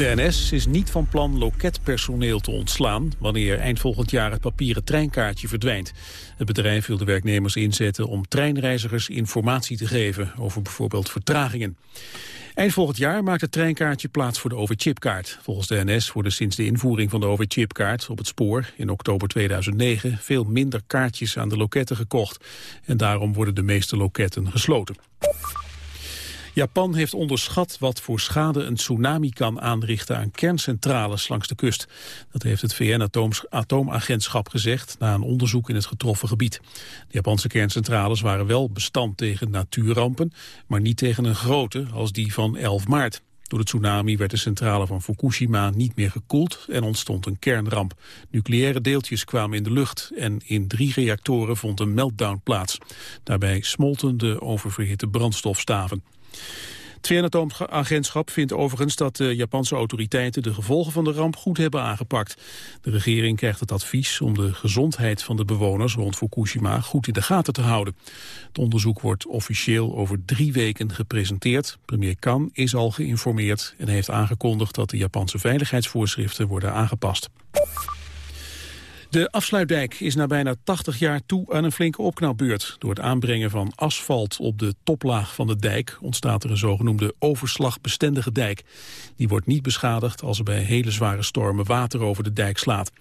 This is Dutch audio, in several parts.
De NS is niet van plan loketpersoneel te ontslaan... wanneer eind volgend jaar het papieren treinkaartje verdwijnt. Het bedrijf wil de werknemers inzetten om treinreizigers informatie te geven... over bijvoorbeeld vertragingen. Eind volgend jaar maakt het treinkaartje plaats voor de overchipkaart. Volgens de NS worden sinds de invoering van de overchipkaart op het spoor in oktober 2009 veel minder kaartjes aan de loketten gekocht. En daarom worden de meeste loketten gesloten. Japan heeft onderschat wat voor schade een tsunami kan aanrichten aan kerncentrales langs de kust. Dat heeft het VN-atoomagentschap gezegd na een onderzoek in het getroffen gebied. De Japanse kerncentrales waren wel bestand tegen natuurrampen, maar niet tegen een grote als die van 11 maart. Door de tsunami werd de centrale van Fukushima niet meer gekoeld en ontstond een kernramp. Nucleaire deeltjes kwamen in de lucht en in drie reactoren vond een meltdown plaats. Daarbij smolten de oververhitte brandstofstaven. Het VN-atoomagentschap vindt overigens dat de Japanse autoriteiten de gevolgen van de ramp goed hebben aangepakt. De regering krijgt het advies om de gezondheid van de bewoners rond Fukushima goed in de gaten te houden. Het onderzoek wordt officieel over drie weken gepresenteerd. Premier Kan is al geïnformeerd en heeft aangekondigd dat de Japanse veiligheidsvoorschriften worden aangepast. De afsluitdijk is na bijna 80 jaar toe aan een flinke opknapbeurt. Door het aanbrengen van asfalt op de toplaag van de dijk ontstaat er een zogenoemde overslagbestendige dijk. Die wordt niet beschadigd als er bij hele zware stormen water over de dijk slaat.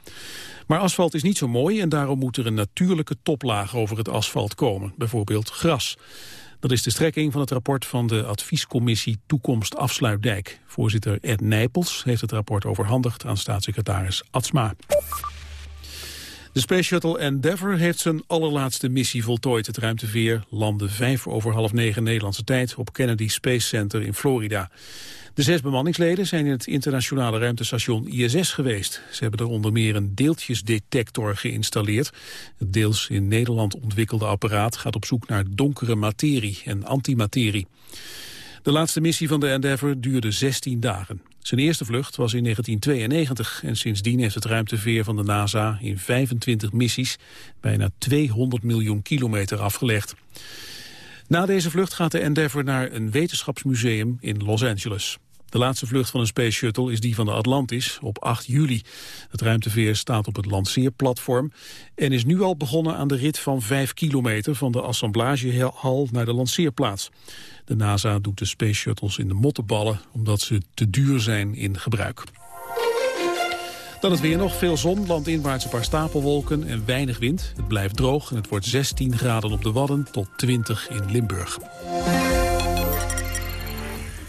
Maar asfalt is niet zo mooi en daarom moet er een natuurlijke toplaag over het asfalt komen, bijvoorbeeld gras. Dat is de strekking van het rapport van de adviescommissie Toekomst Afsluitdijk. Voorzitter Ed Nijpels heeft het rapport overhandigd aan staatssecretaris Atsma. De Space Shuttle Endeavour heeft zijn allerlaatste missie voltooid. Het ruimteveer landde vijf over half negen Nederlandse tijd op Kennedy Space Center in Florida. De zes bemanningsleden zijn in het internationale ruimtestation ISS geweest. Ze hebben er onder meer een deeltjesdetector geïnstalleerd. Het deels in Nederland ontwikkelde apparaat gaat op zoek naar donkere materie en antimaterie. De laatste missie van de Endeavour duurde 16 dagen. Zijn eerste vlucht was in 1992 en sindsdien heeft het ruimteveer van de NASA in 25 missies bijna 200 miljoen kilometer afgelegd. Na deze vlucht gaat de Endeavour naar een wetenschapsmuseum in Los Angeles. De laatste vlucht van een Space Shuttle is die van de Atlantis op 8 juli. Het ruimteveer staat op het lanceerplatform en is nu al begonnen aan de rit van 5 kilometer van de assemblagehal naar de lanceerplaats. De NASA doet de Space Shuttles in de mottenballen omdat ze te duur zijn in gebruik. Dan het weer nog. Veel zon, landinwaarts een paar stapelwolken en weinig wind. Het blijft droog en het wordt 16 graden op de Wadden tot 20 in Limburg.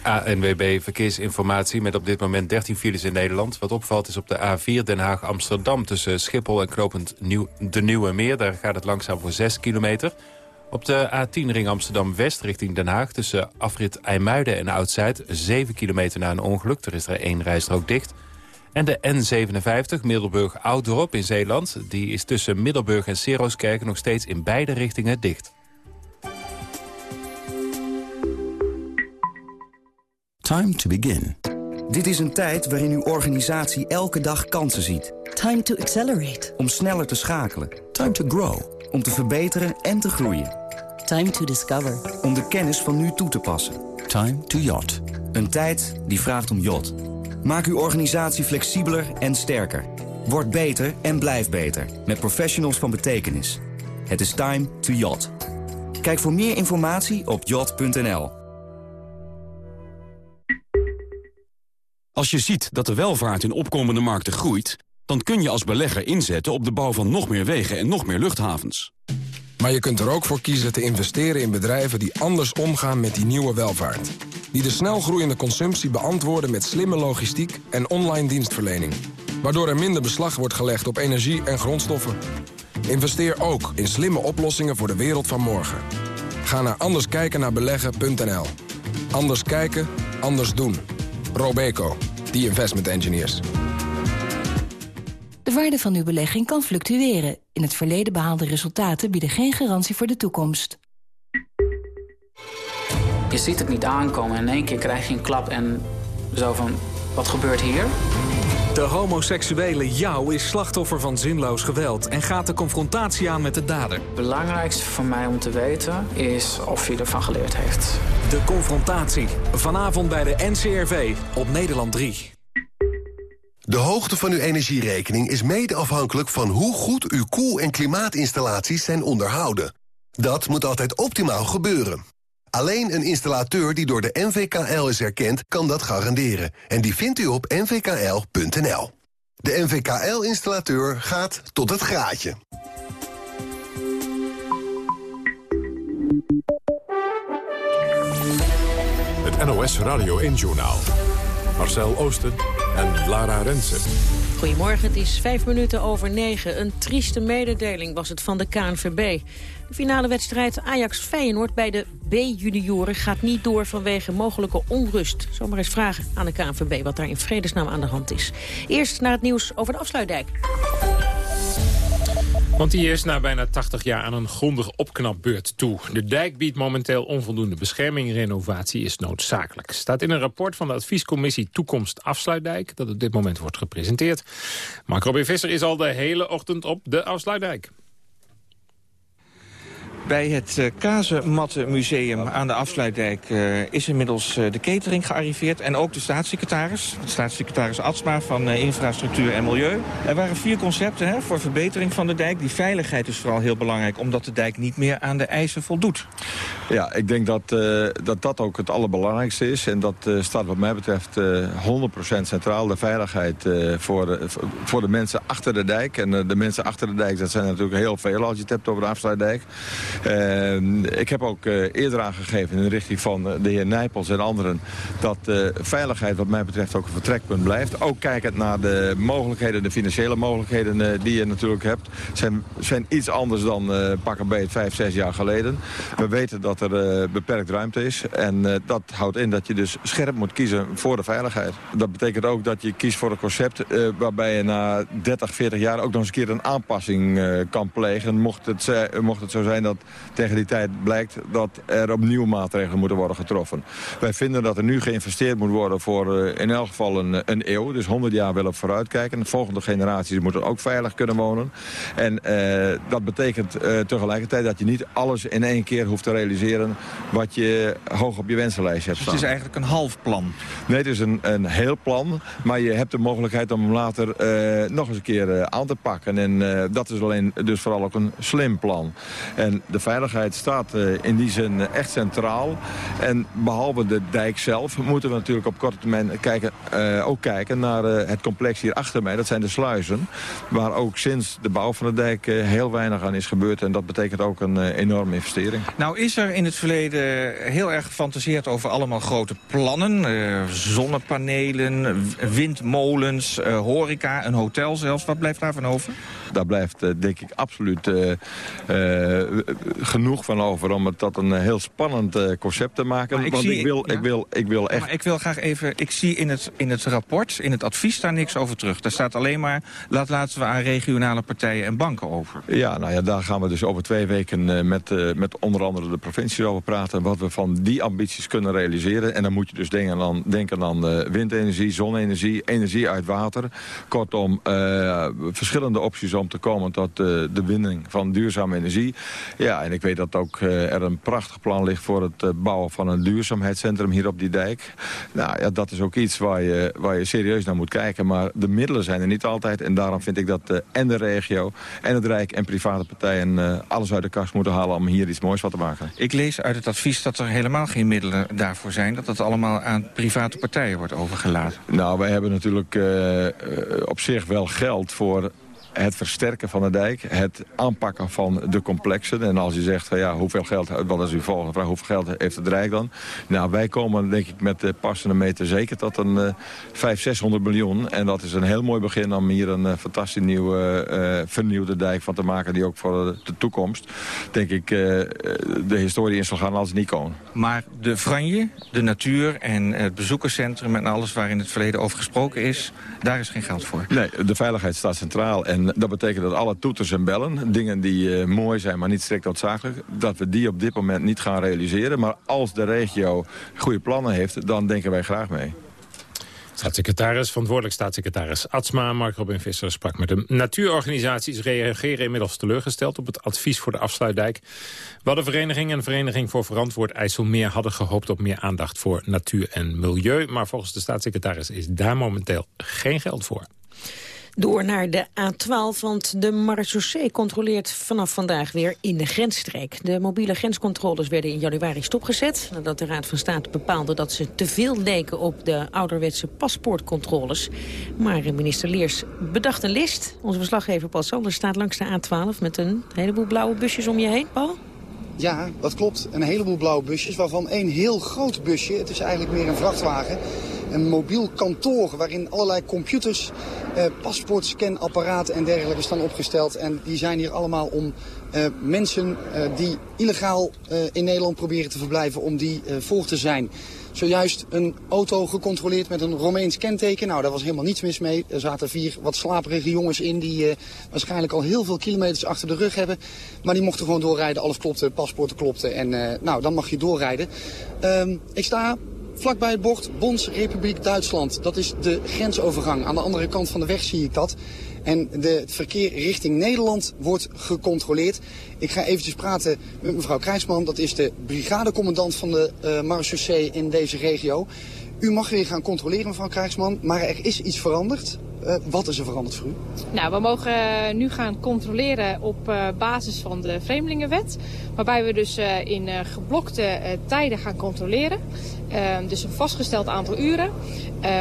ANWB Verkeersinformatie met op dit moment 13 files in Nederland. Wat opvalt is op de A4 Den Haag-Amsterdam tussen Schiphol en Knopend Nieuw, de Nieuwe Meer. Daar gaat het langzaam voor 6 kilometer. Op de A10 ring Amsterdam-West richting Den Haag... tussen afrit IJmuiden en Oud-Zuid... 7 kilometer na een ongeluk. Er is er één rijstrook dicht. En de N57 Middelburg-Ouddorp in Zeeland... die is tussen Middelburg en Seroskerken nog steeds in beide richtingen dicht. Time to begin. Dit is een tijd waarin uw organisatie elke dag kansen ziet. Time to accelerate. Om sneller te schakelen. Time to grow. Om te verbeteren en te groeien. Time to discover. Om de kennis van nu toe te passen. Time to yacht. Een tijd die vraagt om yacht. Maak uw organisatie flexibeler en sterker. Word beter en blijf beter. Met professionals van betekenis. Het is time to yacht. Kijk voor meer informatie op yacht.nl. Als je ziet dat de welvaart in opkomende markten groeit... dan kun je als belegger inzetten op de bouw van nog meer wegen en nog meer luchthavens. Maar je kunt er ook voor kiezen te investeren in bedrijven die anders omgaan met die nieuwe welvaart. Die de snel groeiende consumptie beantwoorden met slimme logistiek en online dienstverlening. Waardoor er minder beslag wordt gelegd op energie en grondstoffen. Investeer ook in slimme oplossingen voor de wereld van morgen. Ga naar anderskijkennaarbeleggen.nl. Anders kijken, anders doen. Robeco, the investment engineers. De waarde van uw belegging kan fluctueren. In het verleden behaalde resultaten bieden geen garantie voor de toekomst. Je ziet het niet aankomen en in één keer krijg je een klap en zo van, wat gebeurt hier? De homoseksuele jou is slachtoffer van zinloos geweld... en gaat de confrontatie aan met de dader. Het belangrijkste voor mij om te weten is of hij ervan geleerd heeft. De confrontatie. Vanavond bij de NCRV op Nederland 3. De hoogte van uw energierekening is mede afhankelijk van hoe goed uw koel- en klimaatinstallaties zijn onderhouden. Dat moet altijd optimaal gebeuren. Alleen een installateur die door de NVKL is erkend, kan dat garanderen. En die vindt u op nvkl.nl. De NVKL-installateur gaat tot het graadje. Het NOS Radio 1-journaal. Marcel Oosten en Lara Rensen. Goedemorgen, het is vijf minuten over negen. Een trieste mededeling was het van de KNVB. De finale wedstrijd Ajax-Feyenoord bij de B-junioren gaat niet door vanwege mogelijke onrust. Zomaar eens vragen aan de KNVB wat daar in vredesnaam aan de hand is. Eerst naar het nieuws over de afsluitdijk. Want die is na bijna 80 jaar aan een grondige opknapbeurt toe. De dijk biedt momenteel onvoldoende bescherming. Renovatie is noodzakelijk. Staat in een rapport van de adviescommissie Toekomst Afsluitdijk... dat op dit moment wordt gepresenteerd. Mark Robin Visser is al de hele ochtend op de Afsluitdijk. Bij het uh, Kazenmattenmuseum aan de Afsluitdijk uh, is inmiddels uh, de catering gearriveerd. En ook de staatssecretaris, de staatssecretaris Atsma van Infrastructuur en Milieu. Er waren vier concepten hè, voor verbetering van de dijk. Die veiligheid is vooral heel belangrijk, omdat de dijk niet meer aan de eisen voldoet. Ja, ik denk dat dat, dat ook het allerbelangrijkste is. En dat staat wat mij betreft 100% centraal. De veiligheid voor, de, voor de mensen achter de dijk. En de mensen achter de dijk, dat zijn natuurlijk heel veel als je het hebt over de Afsluitdijk. Uh, ik heb ook uh, eerder aangegeven in de richting van uh, de heer Nijpels en anderen... dat veiligheid wat mij betreft ook een vertrekpunt blijft. Ook kijkend naar de mogelijkheden, de financiële mogelijkheden die je natuurlijk hebt... zijn, zijn iets anders dan pak een beet vijf, zes jaar geleden. We weten dat er beperkt ruimte is. En dat houdt in dat je dus scherp moet kiezen voor de veiligheid. Dat betekent ook dat je kiest voor een concept... waarbij je na 30, 40 jaar ook nog eens een keer een aanpassing kan plegen. Mocht het, mocht het zo zijn dat tegen die tijd blijkt dat er opnieuw maatregelen moeten worden getroffen. Wij vinden dat er nu geïnvesteerd moet worden voor uh, in elk geval een, een eeuw. Dus 100 jaar willen we vooruitkijken. De volgende generaties moeten ook veilig kunnen wonen. En uh, dat betekent tegelijkertijd dat je niet alles in één keer hoeft te realiseren... wat je hoog op je wensenlijst hebt staan. Dus het is eigenlijk een half plan? Nee, het is een, een heel plan. Maar je hebt de mogelijkheid om hem later nog eens een keer aan te pakken. En dat is alleen dus vooral ook een slim plan. En de veiligheid staat uh, in die zin echt centraal. En behalve de dijk zelf moeten we natuurlijk op korte termijn kijken, uh, ook kijken naar het complex hier achter mij. Dat zijn de sluizen. Waar ook sinds de bouw van de dijk heel weinig aan is gebeurd. En dat betekent ook een enorme investering. Nou is er in het verleden heel erg gefantaseerd over allemaal grote plannen. zonnepanelen, windmolens, horeca, een hotel zelfs. Wat blijft daarvan over? Daar blijft denk ik absoluut genoeg van over om het tot een heel spannend uh, concept te maken. Want zie, ik, wil, ja. ik, wil, ik wil echt... Maar ik wil graag even... Ik zie in het, in het rapport, in het advies, daar niks over terug. Daar staat alleen maar, laat laten we aan regionale partijen en banken over. Ja, nou ja, daar gaan we dus over twee weken uh, met, uh, met onder andere de provincies over praten. Wat we van die ambities kunnen realiseren. En dan moet je dus denken aan, denken aan windenergie, zonne-energie, energie uit water. Kortom, verschillende opties om te komen tot de winning van duurzame energie. Ja, en ik weet dat ook uh, er een prachtig plan ligt voor het uh, bouwen van een duurzaamheidscentrum hier op die dijk. Nou ja, dat is ook iets waar je, waar je serieus naar moet kijken. Maar de middelen zijn er niet altijd. En daarom vind ik dat uh, en de regio en het Rijk en private partijen alles uit de kast moeten halen om hier iets moois van te maken. Ik lees uit het advies dat er helemaal geen middelen daarvoor zijn. Dat het allemaal aan private partijen wordt overgelaten. Nou, wij hebben natuurlijk op zich wel geld voor het versterken van de dijk, het aanpakken van de complexen. En als je zegt, van, ja, hoeveel geld, wat is uw volgende vraag, hoeveel geld heeft het Rijk dan? Nou, wij komen denk ik met de passende meter zeker tot een uh, 500, 600 miljoen. En dat is een heel mooi begin om hier een uh, fantastisch nieuwe, uh, vernieuwde dijk van te maken... die ook voor de toekomst, denk ik, de historie in zal gaan als niet komen. Maar de franje, de natuur en het bezoekerscentrum en alles waar in het verleden over gesproken is... daar is geen geld voor. Nee, de veiligheid staat centraal en dat betekent dat alle toeters en bellen, dingen die uh, mooi zijn, maar niet strikt noodzakelijk, dat we die op dit moment niet gaan realiseren. Maar als de regio goede plannen heeft, dan denken wij graag mee. Staatssecretaris, verantwoordelijk staatssecretaris Atsma, Mark Robin Visser sprak met hem. Natuurorganisaties reageren inmiddels teleurgesteld op het advies voor de afsluitdijk. Waddenvereniging en Vereniging voor Verantwoord IJsselmeer hadden gehoopt op meer aandacht voor natuur en milieu. Maar volgens de staatssecretaris is daar momenteel geen geld voor. Door naar de A12, want de marechaussee controleert vanaf vandaag weer in de grensstreek. De mobiele grenscontroles werden in januari stopgezet... nadat de Raad van State bepaalde dat ze te veel leken op de ouderwetse paspoortcontroles. Maar minister Leers bedacht een list. Onze verslaggever Paul Sanders staat langs de A12 met een heleboel blauwe busjes om je heen, Paul. Ja, dat klopt. Een heleboel blauwe busjes, waarvan één heel groot busje. Het is eigenlijk meer een vrachtwagen een mobiel kantoor waarin allerlei computers, eh, paspoortscanapparaten en dergelijke staan opgesteld. En die zijn hier allemaal om eh, mensen eh, die illegaal eh, in Nederland proberen te verblijven, om die eh, voor te zijn. Zojuist een auto gecontroleerd met een Romeins kenteken. Nou, daar was helemaal niets mis mee. Er zaten vier wat slaperige jongens in die uh, waarschijnlijk al heel veel kilometers achter de rug hebben. Maar die mochten gewoon doorrijden. Alles klopte, paspoorten klopten. En uh, nou, dan mag je doorrijden. Uh, ik sta Vlakbij het bord Bondsrepubliek Duitsland. Dat is de grensovergang. Aan de andere kant van de weg zie ik dat. En de, het verkeer richting Nederland wordt gecontroleerd. Ik ga eventjes praten met mevrouw Krijsman. Dat is de brigadecommandant van de uh, marechaussee in deze regio. U mag weer gaan controleren, mevrouw Krijgsman, maar er is iets veranderd. Uh, wat is er veranderd voor u? Nou, we mogen uh, nu gaan controleren op basis van de Vreemdelingenwet. Waarbij we dus in geblokte tijden gaan controleren. Dus een vastgesteld aantal uren.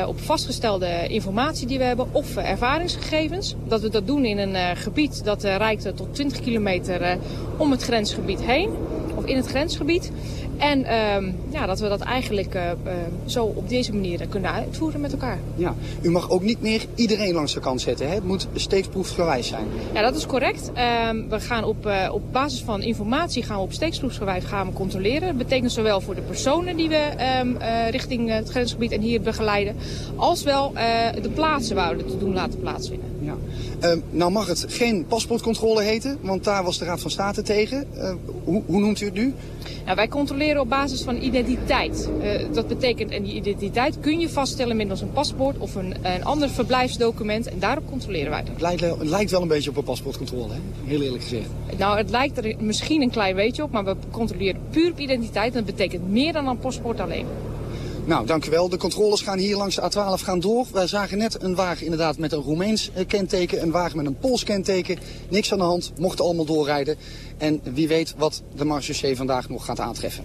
op vastgestelde informatie die we hebben of ervaringsgegevens. Dat we dat doen in een gebied dat reikt tot 20 kilometer om het grensgebied heen. Of in het grensgebied. En uh, ja, dat we dat eigenlijk uh, uh, zo op deze manier kunnen uitvoeren met elkaar. Ja, u mag ook niet meer iedereen langs de kant zetten. Hè? Het moet steeksproefsgewijs zijn. Ja, dat is correct. Uh, we gaan op, uh, op basis van informatie gaan we op steeksproefsgewijs gaan we controleren. Dat betekent zowel voor de personen die we uh, richting het grensgebied en hier begeleiden... als wel de plaatsen waar we het doen laten plaatsvinden. Ja. Uh, nou mag het geen paspoortcontrole heten, want daar was de Raad van State tegen. Uh, hoe, hoe, noemt u het nu? Nou, wij controleren op basis van identiteit. Uh, dat betekent, en die identiteit kun je vaststellen middels een paspoort of een, een ander verblijfsdocument. En daarop controleren wij dat. Het lijkt, het lijkt wel een beetje op een paspoortcontrole, hè? heel eerlijk gezegd. Nou, het lijkt er misschien een klein beetje op, maar we controleren puur op identiteit. En dat betekent meer dan een paspoort alleen. Nou, dank u wel. De controles gaan hier langs de A12 gaan door. Wij zagen net een wagen inderdaad met een Roemeens kenteken, een wagen met een Pools kenteken. Niks aan de hand, mochten allemaal doorrijden. En wie weet wat de marechaussee vandaag nog gaat aantreffen.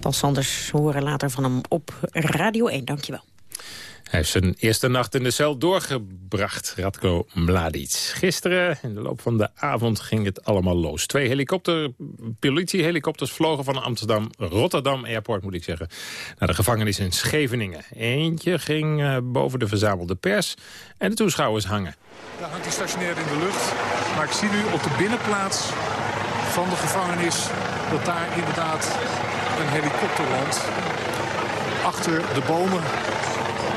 Paul Sanders horen later van hem op Radio 1. Dankjewel. Hij heeft zijn eerste nacht in de cel doorgebracht, Radko Mladic. Gisteren, in de loop van de avond, ging het allemaal los. Twee helikopter, politiehelikopters vlogen van Amsterdam, Rotterdam Airport moet ik zeggen, naar de gevangenis in Scheveningen. Eentje ging uh, boven de verzamelde pers en de toeschouwers hangen. Daar hangt hij stationair in de lucht, maar ik zie nu op de binnenplaats van de gevangenis dat daar inderdaad een helikopter landt. Achter de bomen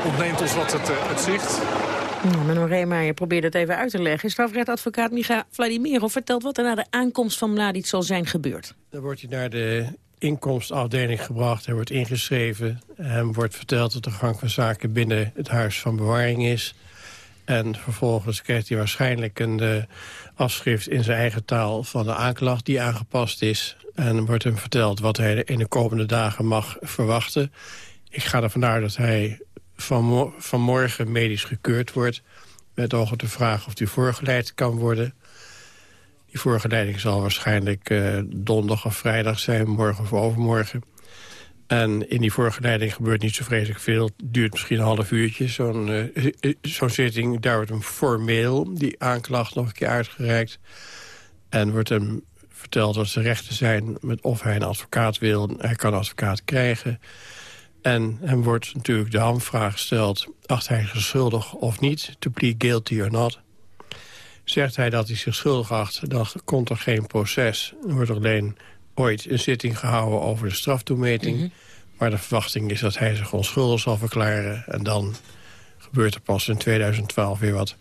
ontneemt ons wat het, uh, het zicht. Nou, Menno Reemeijer probeert het even uit te leggen. Strafrechtadvocaat Micha Vladimirov vertelt wat er na de aankomst van Mladic zal zijn gebeurd. Dan wordt hij naar de inkomstafdeling gebracht. Hij wordt ingeschreven. Hem wordt verteld dat de gang van zaken binnen het huis van bewaring is. En vervolgens krijgt hij waarschijnlijk een uh, afschrift in zijn eigen taal van de aanklacht die aangepast is. En wordt hem verteld wat hij in de komende dagen mag verwachten. Ik ga ervan uit dat hij van vanmorgen medisch gekeurd wordt... met oog op de vraag of die voorgeleid kan worden. Die voorgeleiding zal waarschijnlijk uh, donderdag of vrijdag zijn, morgen of overmorgen. En in die voorgeleiding gebeurt niet zo vreselijk veel. Het duurt misschien een half uurtje, zo'n uh, zitting. Daar wordt hem formeel die aanklacht nog een keer uitgereikt. En wordt hem verteld wat zijn rechten zijn... met of hij een advocaat wil. Hij kan een advocaat krijgen... En hem wordt natuurlijk de hamvraag gesteld... acht hij zich schuldig of niet, to plead guilty or not. Zegt hij dat hij zich schuldig acht, dan komt er geen proces. Er wordt alleen ooit een zitting gehouden over de straftoemeting. Mm -hmm. Maar de verwachting is dat hij zich onschuldig zal verklaren. En dan gebeurt er pas in 2012 weer wat.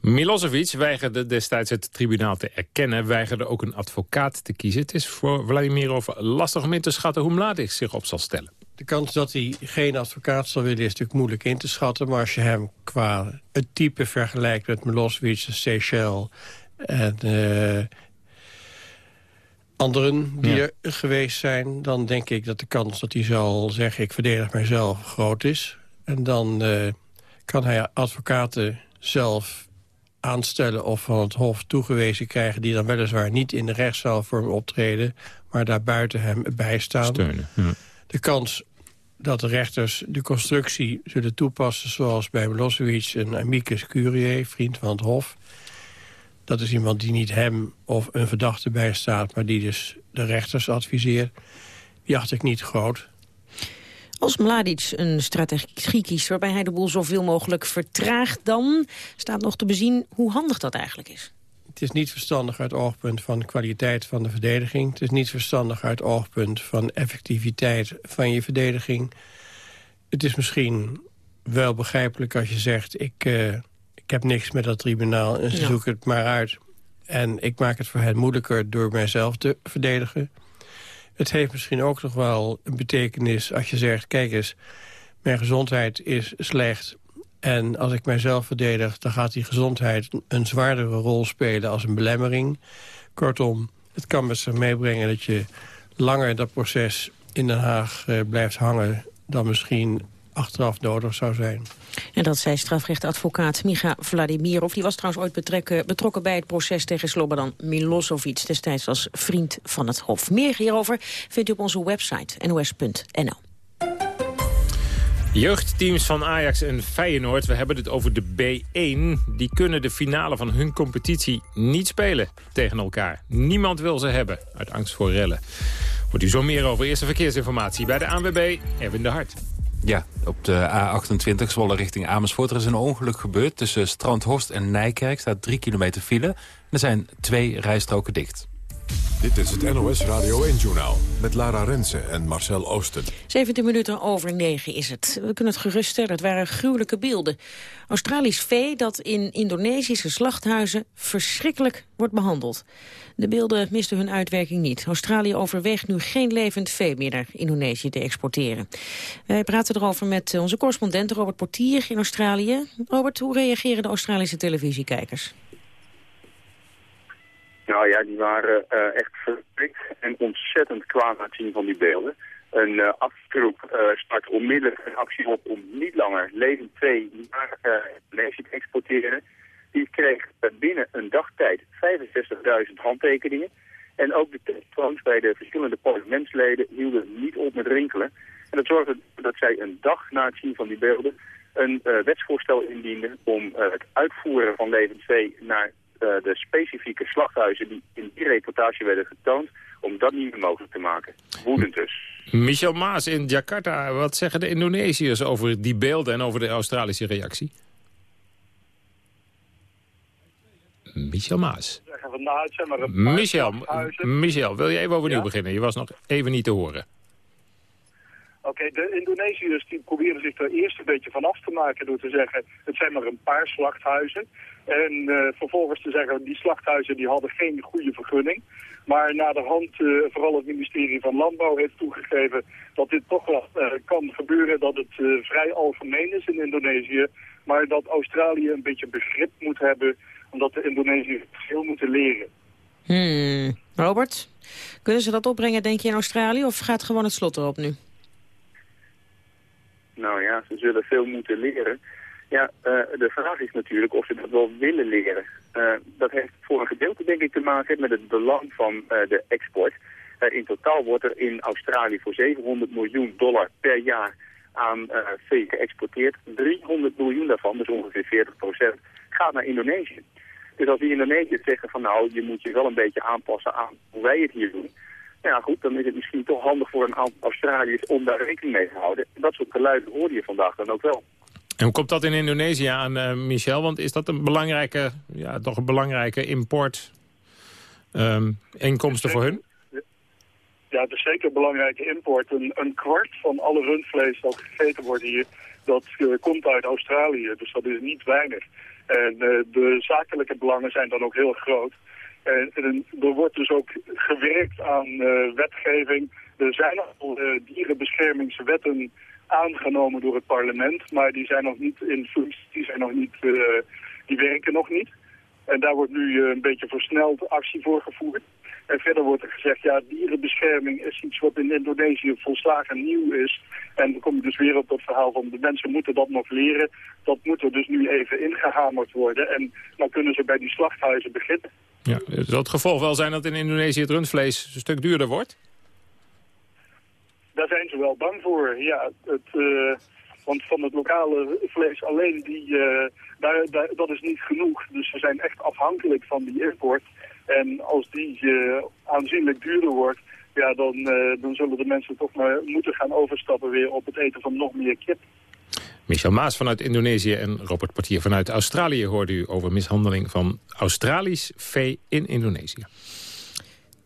Milosevic weigerde destijds het tribunaal te erkennen... weigerde ook een advocaat te kiezen. Het is voor Vladimirov lastig om in te schatten hoe Mladic zich op zal stellen. De kans dat hij geen advocaat zal willen is natuurlijk moeilijk in te schatten. Maar als je hem qua het type vergelijkt met Milosevic, Seychelles en uh, anderen die er geweest zijn... dan denk ik dat de kans dat hij zal zeggen ik verdedig mijzelf groot is. En dan uh, kan hij advocaten zelf aanstellen of van het Hof toegewezen krijgen... die dan weliswaar niet in de rechtszaal voor hem optreden... maar daar buiten hem bijstaan. Steunen, ja. De kans dat de rechters de constructie zullen toepassen... zoals bij Milosevic een amicus curiae, vriend van het Hof... dat is iemand die niet hem of een verdachte bijstaat... maar die dus de rechters adviseert, die acht ik niet groot... Als Mladic een strategie kiest waarbij hij de boel zoveel mogelijk vertraagt... dan staat nog te bezien hoe handig dat eigenlijk is. Het is niet verstandig uit oogpunt van kwaliteit van de verdediging. Het is niet verstandig uit oogpunt van effectiviteit van je verdediging. Het is misschien wel begrijpelijk als je zegt... ik, uh, ik heb niks met dat tribunaal en ze ja. zoeken het maar uit. En ik maak het voor hen moeilijker door mijzelf te verdedigen. Het heeft misschien ook nog wel een betekenis als je zegt... kijk eens, mijn gezondheid is slecht... en als ik mijzelf verdedig, dan gaat die gezondheid een zwaardere rol spelen als een belemmering. Kortom, het kan met zich meebrengen dat je langer dat proces in Den Haag uh, blijft hangen... dan misschien achteraf nodig zou zijn. En dat zei strafrechtadvocaat Micha Vladimirov. Die was trouwens ooit betrekken, betrokken bij het proces tegen Slobodan Milosevic. Destijds als vriend van het Hof. Meer hierover vindt u op onze website nos.nl. Jeugdteams van Ajax en Feyenoord, we hebben het over de B1... die kunnen de finale van hun competitie niet spelen tegen elkaar. Niemand wil ze hebben, uit angst voor rellen. Wordt u zo meer over eerste verkeersinformatie bij de ANWB, Erwin de Hart. Ja, op de A28 Zwolle richting Amersfoort. Er is een ongeluk gebeurd tussen Strandhorst en Nijkerk. staat drie kilometer file. Er zijn twee rijstroken dicht. Dit is het NOS Radio 1-journaal met Lara Rensen en Marcel Oosten. 17 minuten over 9 is het. We kunnen het geruststellen, het waren gruwelijke beelden. Australisch vee dat in Indonesische slachthuizen verschrikkelijk wordt behandeld. De beelden misten hun uitwerking niet. Australië overweegt nu geen levend vee meer naar Indonesië te exporteren. Wij praten erover met onze correspondent Robert Portier in Australië. Robert, hoe reageren de Australische televisiekijkers? Nou ja, die waren uh, echt verprikt en ontzettend kwaad aan het zien van die beelden. Een uh, afroep uh, start onmiddellijk een actie op om niet langer levend vee naar Indonesië te exporteren. Die kreeg binnen een dagtijd 65.000 handtekeningen. En ook de telefoons bij de verschillende parlementsleden hielden niet op met rinkelen. En dat zorgde dat zij een dag na het zien van die beelden een wetsvoorstel indienden om het uitvoeren van levend vee naar uh, de specifieke slachthuizen die in die reportage werden getoond, om dat niet meer mogelijk te maken. Woedend dus. Michel Maas in Jakarta, wat zeggen de Indonesiërs over die beelden en over de Australische reactie? Michel Maas. Michel, Michel, wil je even overnieuw ja? beginnen? Je was nog even niet te horen. Oké, okay, de Indonesiërs die proberen zich er eerst een beetje van af te maken door te zeggen... het zijn maar een paar slachthuizen. En uh, vervolgens te zeggen, die slachthuizen die hadden geen goede vergunning. Maar na de hand, uh, vooral het ministerie van Landbouw heeft toegegeven dat dit toch wel uh, kan gebeuren, dat het vrij algemeen is in Indonesië. Maar dat Australië een beetje begrip moet hebben, omdat de Indonesiërs veel moeten leren. Hmm. Robert, kunnen ze dat opbrengen, denk je, in Australië? Of gaat gewoon het slot erop nu? Nou ja, ze zullen veel moeten leren. Ja, uh, de vraag is natuurlijk of ze dat wel willen leren. Uh, dat heeft voor een gedeelte denk ik te maken met het belang van uh, de export. in totaal wordt er in Australië voor 700 miljoen dollar per jaar aan vee geëxporteerd. 300 miljoen daarvan, dus ongeveer 40 procent, gaat naar Indonesië. Dus als die Indonesiërs zeggen van nou, je moet je wel een beetje aanpassen aan hoe wij het hier doen ja goed, dan is het misschien toch handig voor een aantal Australiërs om daar rekening mee te houden. Dat soort geluiden hoorde je vandaag dan ook wel. En hoe komt dat in Indonesië aan, uh, Michel? Want is dat een belangrijke, ja, toch een belangrijke import um, inkomsten voor hun? Ja, het is zeker een belangrijke import. Een, een kwart van alle rundvlees dat gegeten wordt hier, dat uh, komt uit Australië. Dus dat is niet weinig. En uh, de zakelijke belangen zijn dan ook heel groot. En, en er wordt dus ook gewerkt aan eh, wetgeving. Er zijn al dierenbeschermingswetten aangenomen door het parlement, maar die zijn nog niet in functie, die, zijn nog niet, uh, die werken nog niet. En daar wordt nu een beetje versneld actie voor gevoerd. En verder wordt er gezegd, ja, dierenbescherming is iets wat in Indonesië volslagen nieuw is. En dan kom je dus weer op dat verhaal van de mensen moeten dat nog leren. Dat moet er dus nu even ingehamerd worden. En dan kunnen ze bij die slachthuizen beginnen. Ja, zal het gevolg wel zijn dat in Indonesië het rundvlees een stuk duurder wordt? Daar zijn ze wel bang voor, ja. Het, uh, want van het lokale vlees alleen, die, uh, daar, dat is niet genoeg. Dus ze zijn echt afhankelijk van die import. En als die uh, aanzienlijk duurder wordt, ja, dan, dan zullen de mensen toch maar moeten gaan overstappen weer op het eten van nog meer kip. Michel Maas vanuit Indonesië en Robert Portier vanuit Australië... hoorde u over mishandeling van Australisch vee in Indonesië.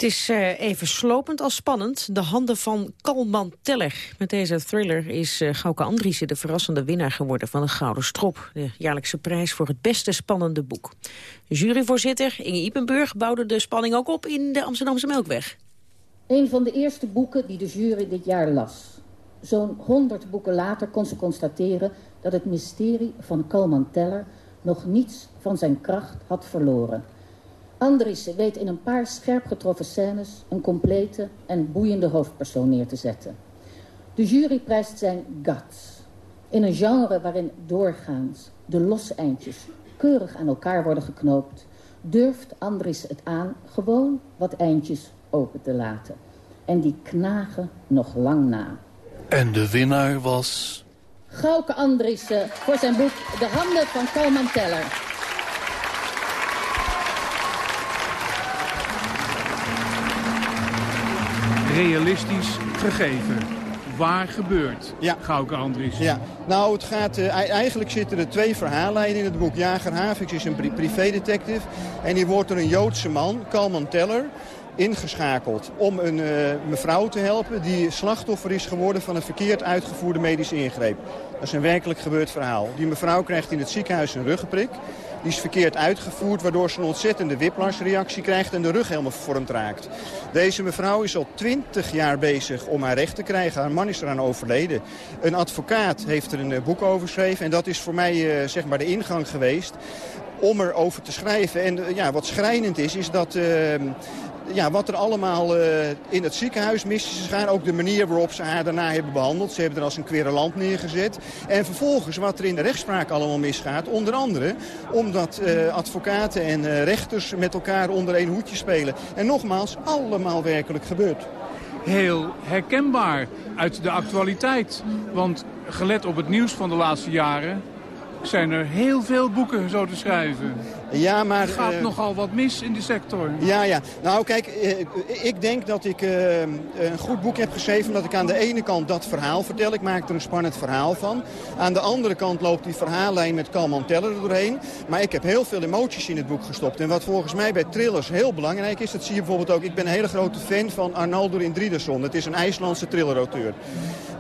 Het is uh, even slopend als spannend. De handen van Kalman Teller. Met deze thriller is uh, Gauke Andriessen de verrassende winnaar geworden van de Gouden Strop. De jaarlijkse prijs voor het beste spannende boek. Juryvoorzitter Inge Ipenburg bouwde de spanning ook op in de Amsterdamse Melkweg. Een van de eerste boeken die de jury dit jaar las. Zo'n honderd boeken later kon ze constateren dat het mysterie van Kalman Teller nog niets van zijn kracht had verloren. Andriessen weet in een paar scherp getroffen scènes een complete en boeiende hoofdpersoon neer te zetten. De jury prijst zijn guts. In een genre waarin doorgaans de losse eindjes keurig aan elkaar worden geknoopt... durft Andries het aan gewoon wat eindjes open te laten. En die knagen nog lang na. En de winnaar was... Gauke Andriessen voor zijn boek De Handen van Kalman Teller. Realistisch gegeven. Waar gebeurt ja. Gauke Andries? Ja, nou het gaat, uh, eigenlijk zitten er twee verhaallijnen in het boek. Jager Havix is een pri privédetective en die wordt door een Joodse man, Kalman Teller ingeschakeld om een uh, mevrouw te helpen... die slachtoffer is geworden van een verkeerd uitgevoerde medische ingreep. Dat is een werkelijk gebeurd verhaal. Die mevrouw krijgt in het ziekenhuis een ruggenprik. Die is verkeerd uitgevoerd, waardoor ze een ontzettende whiplash-reactie krijgt... en de rug helemaal vervormd raakt. Deze mevrouw is al twintig jaar bezig om haar recht te krijgen. Haar man is eraan overleden. Een advocaat heeft er een eh, boek over geschreven... en dat is voor mij uh, zeg maar de ingang geweest om erover te schrijven. En uh, ja, wat schrijnend is, is dat uh, ja, wat er allemaal uh, in het ziekenhuis mis is gegaan. Ook de manier waarop ze haar daarna hebben behandeld. Ze hebben er als een querelant neergezet. En vervolgens wat er in de rechtspraak allemaal misgaat. Onder andere omdat uh, advocaten en uh, rechters met elkaar onder één hoedje spelen. En nogmaals, allemaal werkelijk gebeurt. Heel herkenbaar uit de actualiteit. Want gelet op het nieuws van de laatste jaren zijn er heel veel boeken zo te schrijven. Ja, maar... Er gaat uh, nogal wat mis in die sector. Ja, ja. Nou, kijk, uh, ik denk dat ik uh, een goed boek heb geschreven... dat ik aan de ene kant dat verhaal vertel. Ik maak er een spannend verhaal van. Aan de andere kant loopt die verhaallijn met Kalman Teller er doorheen. Maar ik heb heel veel emoties in het boek gestopt. En wat volgens mij bij thrillers heel belangrijk is... dat zie je bijvoorbeeld ook... Ik ben een hele grote fan van Arnaldo Indridason. Het is een IJslandse thrillerauteur.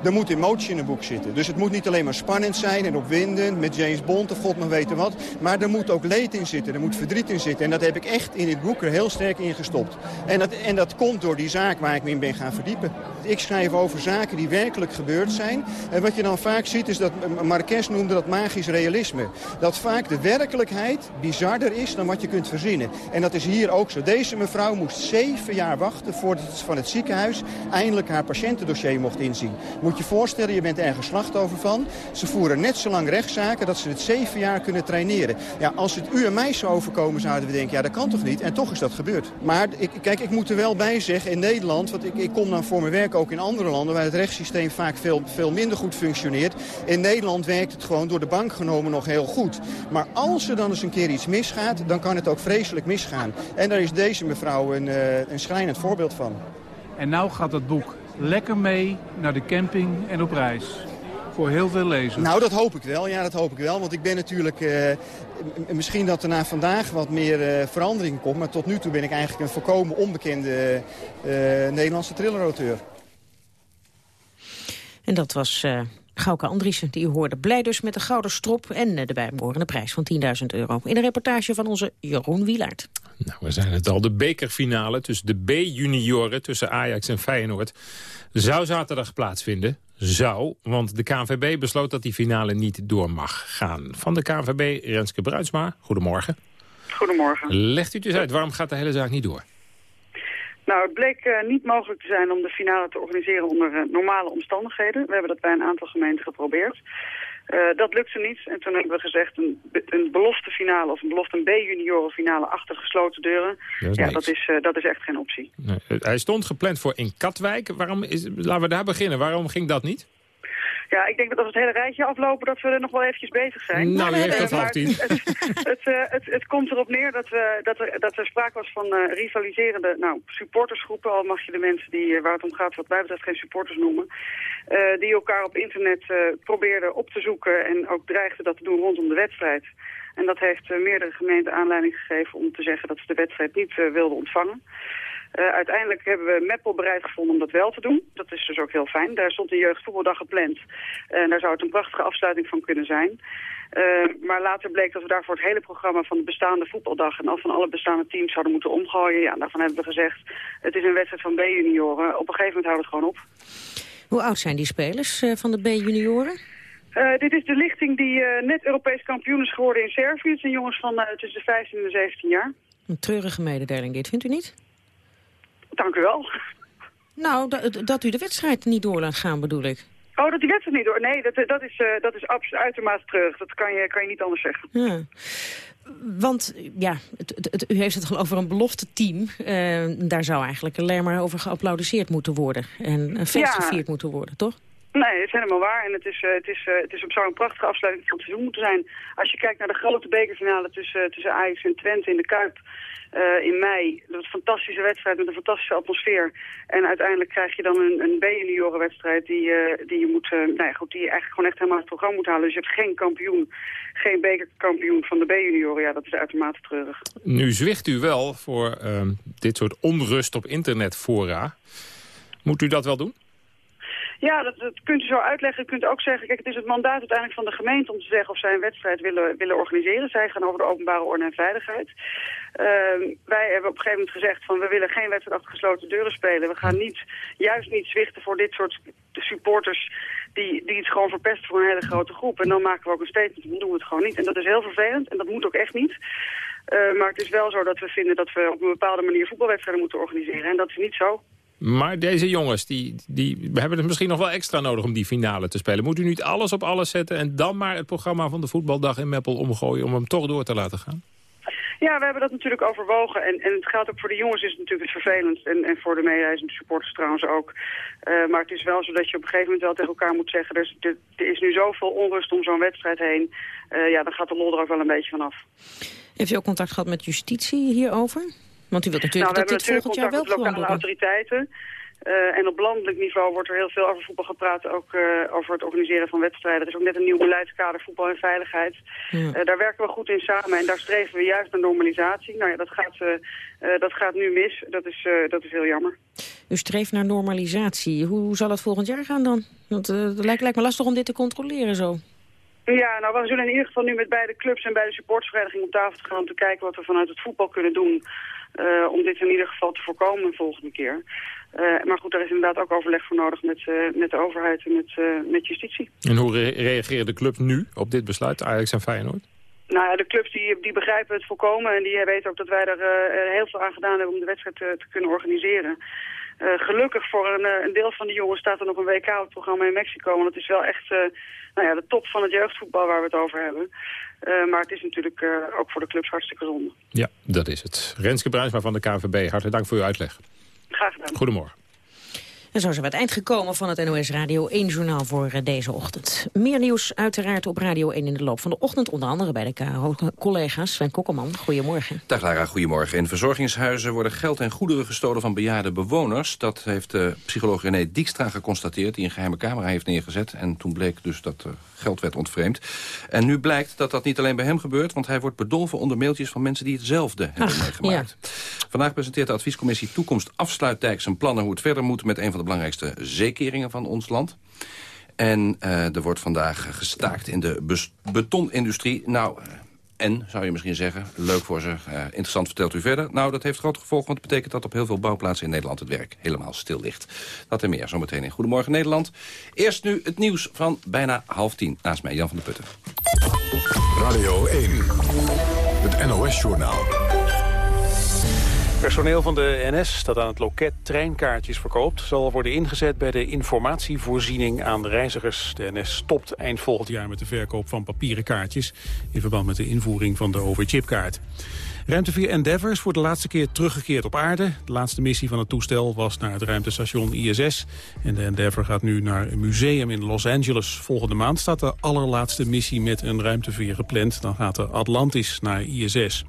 Er moet emotie in een boek zitten. Dus het moet niet alleen maar spannend zijn en opwindend... met James Bond of god maar weten wat. Maar er moet ook leed in zitten. Er moet verdriet in zitten. En dat heb ik echt in dit boek er heel sterk in gestopt. En dat, en dat komt door die zaak waar ik me in ben gaan verdiepen. Ik schrijf over zaken die werkelijk gebeurd zijn. En wat je dan vaak ziet is dat Marquez noemde dat magisch realisme. Dat vaak de werkelijkheid bizarder is dan wat je kunt verzinnen. En dat is hier ook zo. Deze mevrouw moest zeven jaar wachten voordat het van het ziekenhuis eindelijk haar patiëntendossier mocht inzien. Moet je voorstellen, je bent ergens slachtoffer van. Ze voeren net zo lang rechtszaken dat ze het zeven jaar kunnen traineren. Ja, als het u en mij zou overkomen, zouden we denken, ja, dat kan toch niet? En toch is dat gebeurd. Maar ik, kijk, ik moet er wel bij zeggen, in Nederland, want ik, ik kom dan voor mijn werk ook in andere landen... waar het rechtssysteem vaak veel, veel minder goed functioneert. In Nederland werkt het gewoon door de bank genomen nog heel goed. Maar als er dan eens een keer iets misgaat, dan kan het ook vreselijk misgaan. En daar is deze mevrouw een, uh, een schrijnend voorbeeld van. En nou gaat het boek lekker mee naar de camping en op reis voor heel veel lezers. Nou, dat hoop ik wel. Ja, dat hoop ik wel. Want ik ben natuurlijk... Uh, misschien dat er na vandaag wat meer uh, verandering komt. Maar tot nu toe ben ik eigenlijk een volkomen onbekende uh, Nederlandse thrillerauteur. En dat was Gauke Andriessen, die u hoorde. Blij dus met de gouden strop en de bijbehorende prijs van 10.000 euro. In een reportage van onze Jeroen Wielaert. Nou, we zijn het al. De bekerfinale tussen de B-junioren, tussen Ajax en Feyenoord... zou zaterdag plaatsvinden. Zou, want de KNVB besloot dat die finale niet door mag gaan. Van de KNVB, Renske Bruinsma, goedemorgen. Goedemorgen. Legt u dus uit, waarom gaat de hele zaak niet door? Nou, het bleek uh, niet mogelijk te zijn om de finale te organiseren onder uh, normale omstandigheden. We hebben dat bij een aantal gemeenten geprobeerd. Uh, dat lukte niet en toen hebben we gezegd een, een belofte finale of een belofte een B-junioren finale achter gesloten deuren. Dat ja, dat is, dat is echt geen optie. Nee, hij stond gepland voor in Katwijk. Waarom is, laten we daar beginnen. Waarom ging dat niet? Ja, ik denk dat als we het hele rijtje aflopen, dat we er nog wel eventjes bezig zijn. Nou, heeft dat half tien. Het, het, het, het, het, komt erop neer dat, we, dat, er, dat er sprake was van uh, rivaliserende nou, supportersgroepen. Al mag je de mensen die, waar het om gaat, wat wij betreft geen supporters noemen. Uh, die elkaar op internet uh, probeerden op te zoeken en ook dreigden dat te doen rondom de wedstrijd. En dat heeft meerdere gemeenten aanleiding gegeven om te zeggen dat ze de wedstrijd niet wilden ontvangen. Uh, uiteindelijk hebben we Meppel bereid gevonden om dat wel te doen. Dat is dus ook heel fijn. Daar stond een jeugdvoetbaldag gepland. En daar zou het een prachtige afsluiting van kunnen zijn. Uh, maar later bleek dat we daarvoor het hele programma van de bestaande voetbaldag... en al van alle bestaande teams zouden moeten omgooien. Ja, daarvan hebben we gezegd, het is een wedstrijd van B-junioren. Op een gegeven moment houdt het gewoon op. Hoe oud zijn die spelers uh, van de B-junioren? Uh, dit is de lichting die uh, net Europees kampioen is geworden in Servië. Het zijn jongens van uh, tussen de 15 en de 17 jaar. Een treurige mededeling dit, vindt u niet? Dank u wel. Nou, dat u de wedstrijd niet door laat gaan, bedoel ik. Oh, dat die wedstrijd niet door. Nee, dat, dat is, uh, dat is absoluut uitermate terug. Dat kan je, kan je niet anders zeggen. Ja. Want ja, het, het, u heeft het al over een belofte team. Uh, daar zou eigenlijk alleen maar over geapplaudiseerd moeten worden. En een feest gevierd moeten worden, toch? Nee, het is helemaal waar. En het is, uh, het is, uh, het is op zo'n prachtige afsluiting van het seizoen moeten zijn. Als je kijkt naar de grote bekerfinale tussen, tussen Ajax en Twente in de Kuip in mei. Dat was een fantastische wedstrijd met een fantastische atmosfeer. En uiteindelijk krijg je dan een, een B-juniorenwedstrijd die, die je moet, nou goed, die je eigenlijk gewoon echt helemaal het programma moet halen. Dus je hebt geen kampioen, geen bekerkampioen van de B-junioren. Ja, dat is uitermate treurig. Nu zwicht u wel voor ehm, dit soort onrust op internetfora. Moet u dat wel doen? Ja, dat, kunt u zo uitleggen. U kunt ook zeggen, kijk, het is het mandaat uiteindelijk van de gemeente om te zeggen of zij een wedstrijd willen, willen organiseren. Zij gaan over de openbare orde en veiligheid. Uh, wij hebben op een gegeven moment gezegd van we willen geen wedstrijd achter gesloten deuren spelen. We gaan niet, juist niet zwichten voor dit soort supporters die, die het gewoon verpesten voor een hele grote groep. En dan maken we ook een statement, dan doen we het gewoon niet. En dat is heel vervelend en dat moet ook echt niet. Uh, maar het is wel zo dat we vinden dat we op een bepaalde manier voetbalwedstrijden moeten organiseren. En dat is niet zo. Maar deze jongens, die, die hebben het misschien nog wel extra nodig om die finale te spelen. Moet u niet alles op alles zetten en dan maar het programma van de voetbaldag in Meppel omgooien... om hem toch door te laten gaan? Ja, we hebben dat natuurlijk overwogen. En, en het geldt ook voor de jongens is het natuurlijk het vervelend. En, en voor de meereizende supporters trouwens ook. Uh, maar het is wel zo dat je op een gegeven moment wel tegen elkaar moet zeggen... er is, er is nu zoveel onrust om zo'n wedstrijd heen. Uh, ja, dan gaat de lol er ook wel een beetje vanaf. Heeft u ook contact gehad met justitie hierover? Want u wilt natuurlijk nou, dat dit volgend jaar wel gewoon autoriteiten. Uh, en op landelijk niveau wordt er heel veel over voetbal gepraat, ook uh, over het organiseren van wedstrijden. Er is ook net een nieuw beleidskader voetbal en veiligheid. Ja. Uh, daar werken we goed in samen en daar streven we juist naar normalisatie. Nou ja, dat gaat, dat gaat nu mis. Dat is, dat is heel jammer. U streeft naar normalisatie. Hoe, hoe zal het volgend jaar gaan dan? Want het lijkt, lijkt me lastig om dit te controleren zo. Ja, nou we zullen in ieder geval nu met beide clubs en bij de supportsvereniging op tafel te gaan om te kijken wat we vanuit het voetbal kunnen doen. Uh, om dit in ieder geval te voorkomen de volgende keer. Uh, maar goed, daar is inderdaad ook overleg voor nodig met, uh, met de overheid en met, met justitie. En hoe re reageren de clubs nu op dit besluit, Ajax en Feyenoord? Nou ja, de clubs die, die begrijpen het volkomen en die weten ook dat wij er heel veel aan gedaan hebben om de wedstrijd te, te kunnen organiseren. Uh, gelukkig voor een, een, deel van de jongens staat er nog een WK op het programma in Mexico. Want het is wel echt uh, nou ja, de top van het jeugdvoetbal waar we het over hebben. Uh, maar het is natuurlijk ook voor de clubs hartstikke zonde. Ja, dat is het. Renske Bruinsma van de KNVB, hartelijk dank voor uw uitleg. Graag gedaan. Goedemorgen. En zo zijn we het eind gekomen van het NOS Radio 1 journaal voor deze ochtend. Meer nieuws uiteraard op Radio 1 in de loop van de ochtend. Onder andere bij de KRO-collega's. Sven Kokkelman, goedemorgen. Dag Lara, goedemorgen. In verzorgingshuizen worden geld en goederen gestolen van bejaarde bewoners. Dat heeft uh, psycholoog René Dijkstra geconstateerd... die een geheime camera heeft neergezet. En toen bleek dus dat geld werd ontvreemd. En nu blijkt dat dat niet alleen bij hem gebeurt... want hij wordt bedolven onder mailtjes van mensen die hetzelfde hebben meegemaakt. Ja. Vandaag presenteert de adviescommissie Toekomst Afsluitdijk zijn plannen... hoe het verder moet met een van de belangrijkste zeekeringen van ons land. En uh, er wordt vandaag gestaakt in de betonindustrie. Nou, en, zou je misschien zeggen, leuk voor ze, uh, interessant vertelt u verder. Nou, dat heeft grote gevolgen, want het betekent dat op heel veel bouwplaatsen in Nederland het werk helemaal stil ligt. Dat en meer zometeen in Goedemorgen Nederland. Eerst nu het nieuws van bijna half tien. Naast mij, Jan van der Putten. Radio 1, het NOS-journaal. Personeel van de NS dat aan het loket treinkaartjes verkoopt... zal worden ingezet bij de informatievoorziening aan de reizigers. De NS stopt eind volgend jaar met de verkoop van papieren kaartjes... in verband met de invoering van de overchipkaart. Ruimte 4 Endeavour is voor de laatste keer teruggekeerd op aarde. De laatste missie van het toestel was naar het ruimtestation ISS. En de Endeavour gaat nu naar een museum in Los Angeles. Volgende maand staat de allerlaatste missie met een ruimteveer gepland. Dan gaat de Atlantis naar ISS.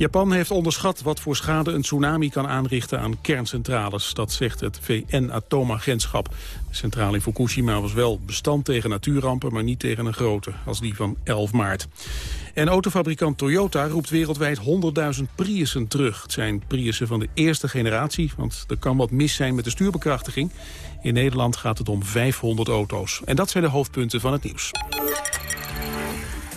Japan heeft onderschat wat voor schade een tsunami kan aanrichten aan kerncentrales. Dat zegt het VN-atoomagentschap. De centrale in Fukushima was wel bestand tegen natuurrampen, maar niet tegen een grote, als die van 11 maart. En autofabrikant Toyota roept wereldwijd 100.000 Priussen terug. Het zijn Priussen van de eerste generatie, want er kan wat mis zijn met de stuurbekrachtiging. In Nederland gaat het om 500 auto's. En dat zijn de hoofdpunten van het nieuws.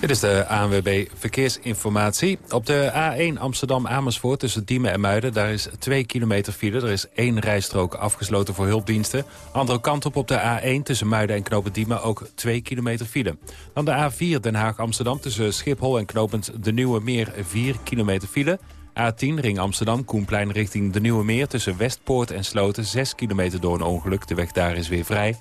Dit is de ANWB Verkeersinformatie. Op de A1 Amsterdam-Amersfoort tussen Diemen en Muiden... daar is 2 kilometer file. Er is één rijstrook afgesloten voor hulpdiensten. Andere kant op op de A1 tussen Muiden en Knopend Diemen... ook 2 kilometer file. Dan de A4 Den Haag-Amsterdam tussen Schiphol en Knopend De Nieuwe Meer... 4 kilometer file. A10 Ring Amsterdam, Koenplein richting De Nieuwe Meer... tussen Westpoort en Sloten 6 kilometer door een ongeluk. De weg daar is weer vrij.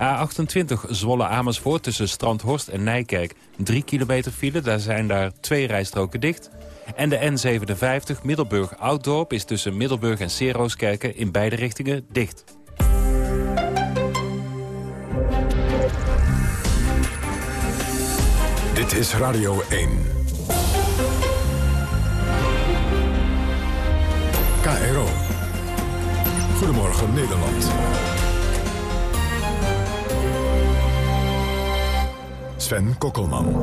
A28 Zwolle-Amersfoort tussen Strandhorst en Nijkerk. 3 kilometer file, daar zijn daar twee rijstroken dicht. En de N57 Middelburg-Ouddorp is tussen Middelburg en Serooskerken in beide richtingen dicht. Dit is Radio 1. KRO. Goedemorgen Nederland. Sven Kokkelman.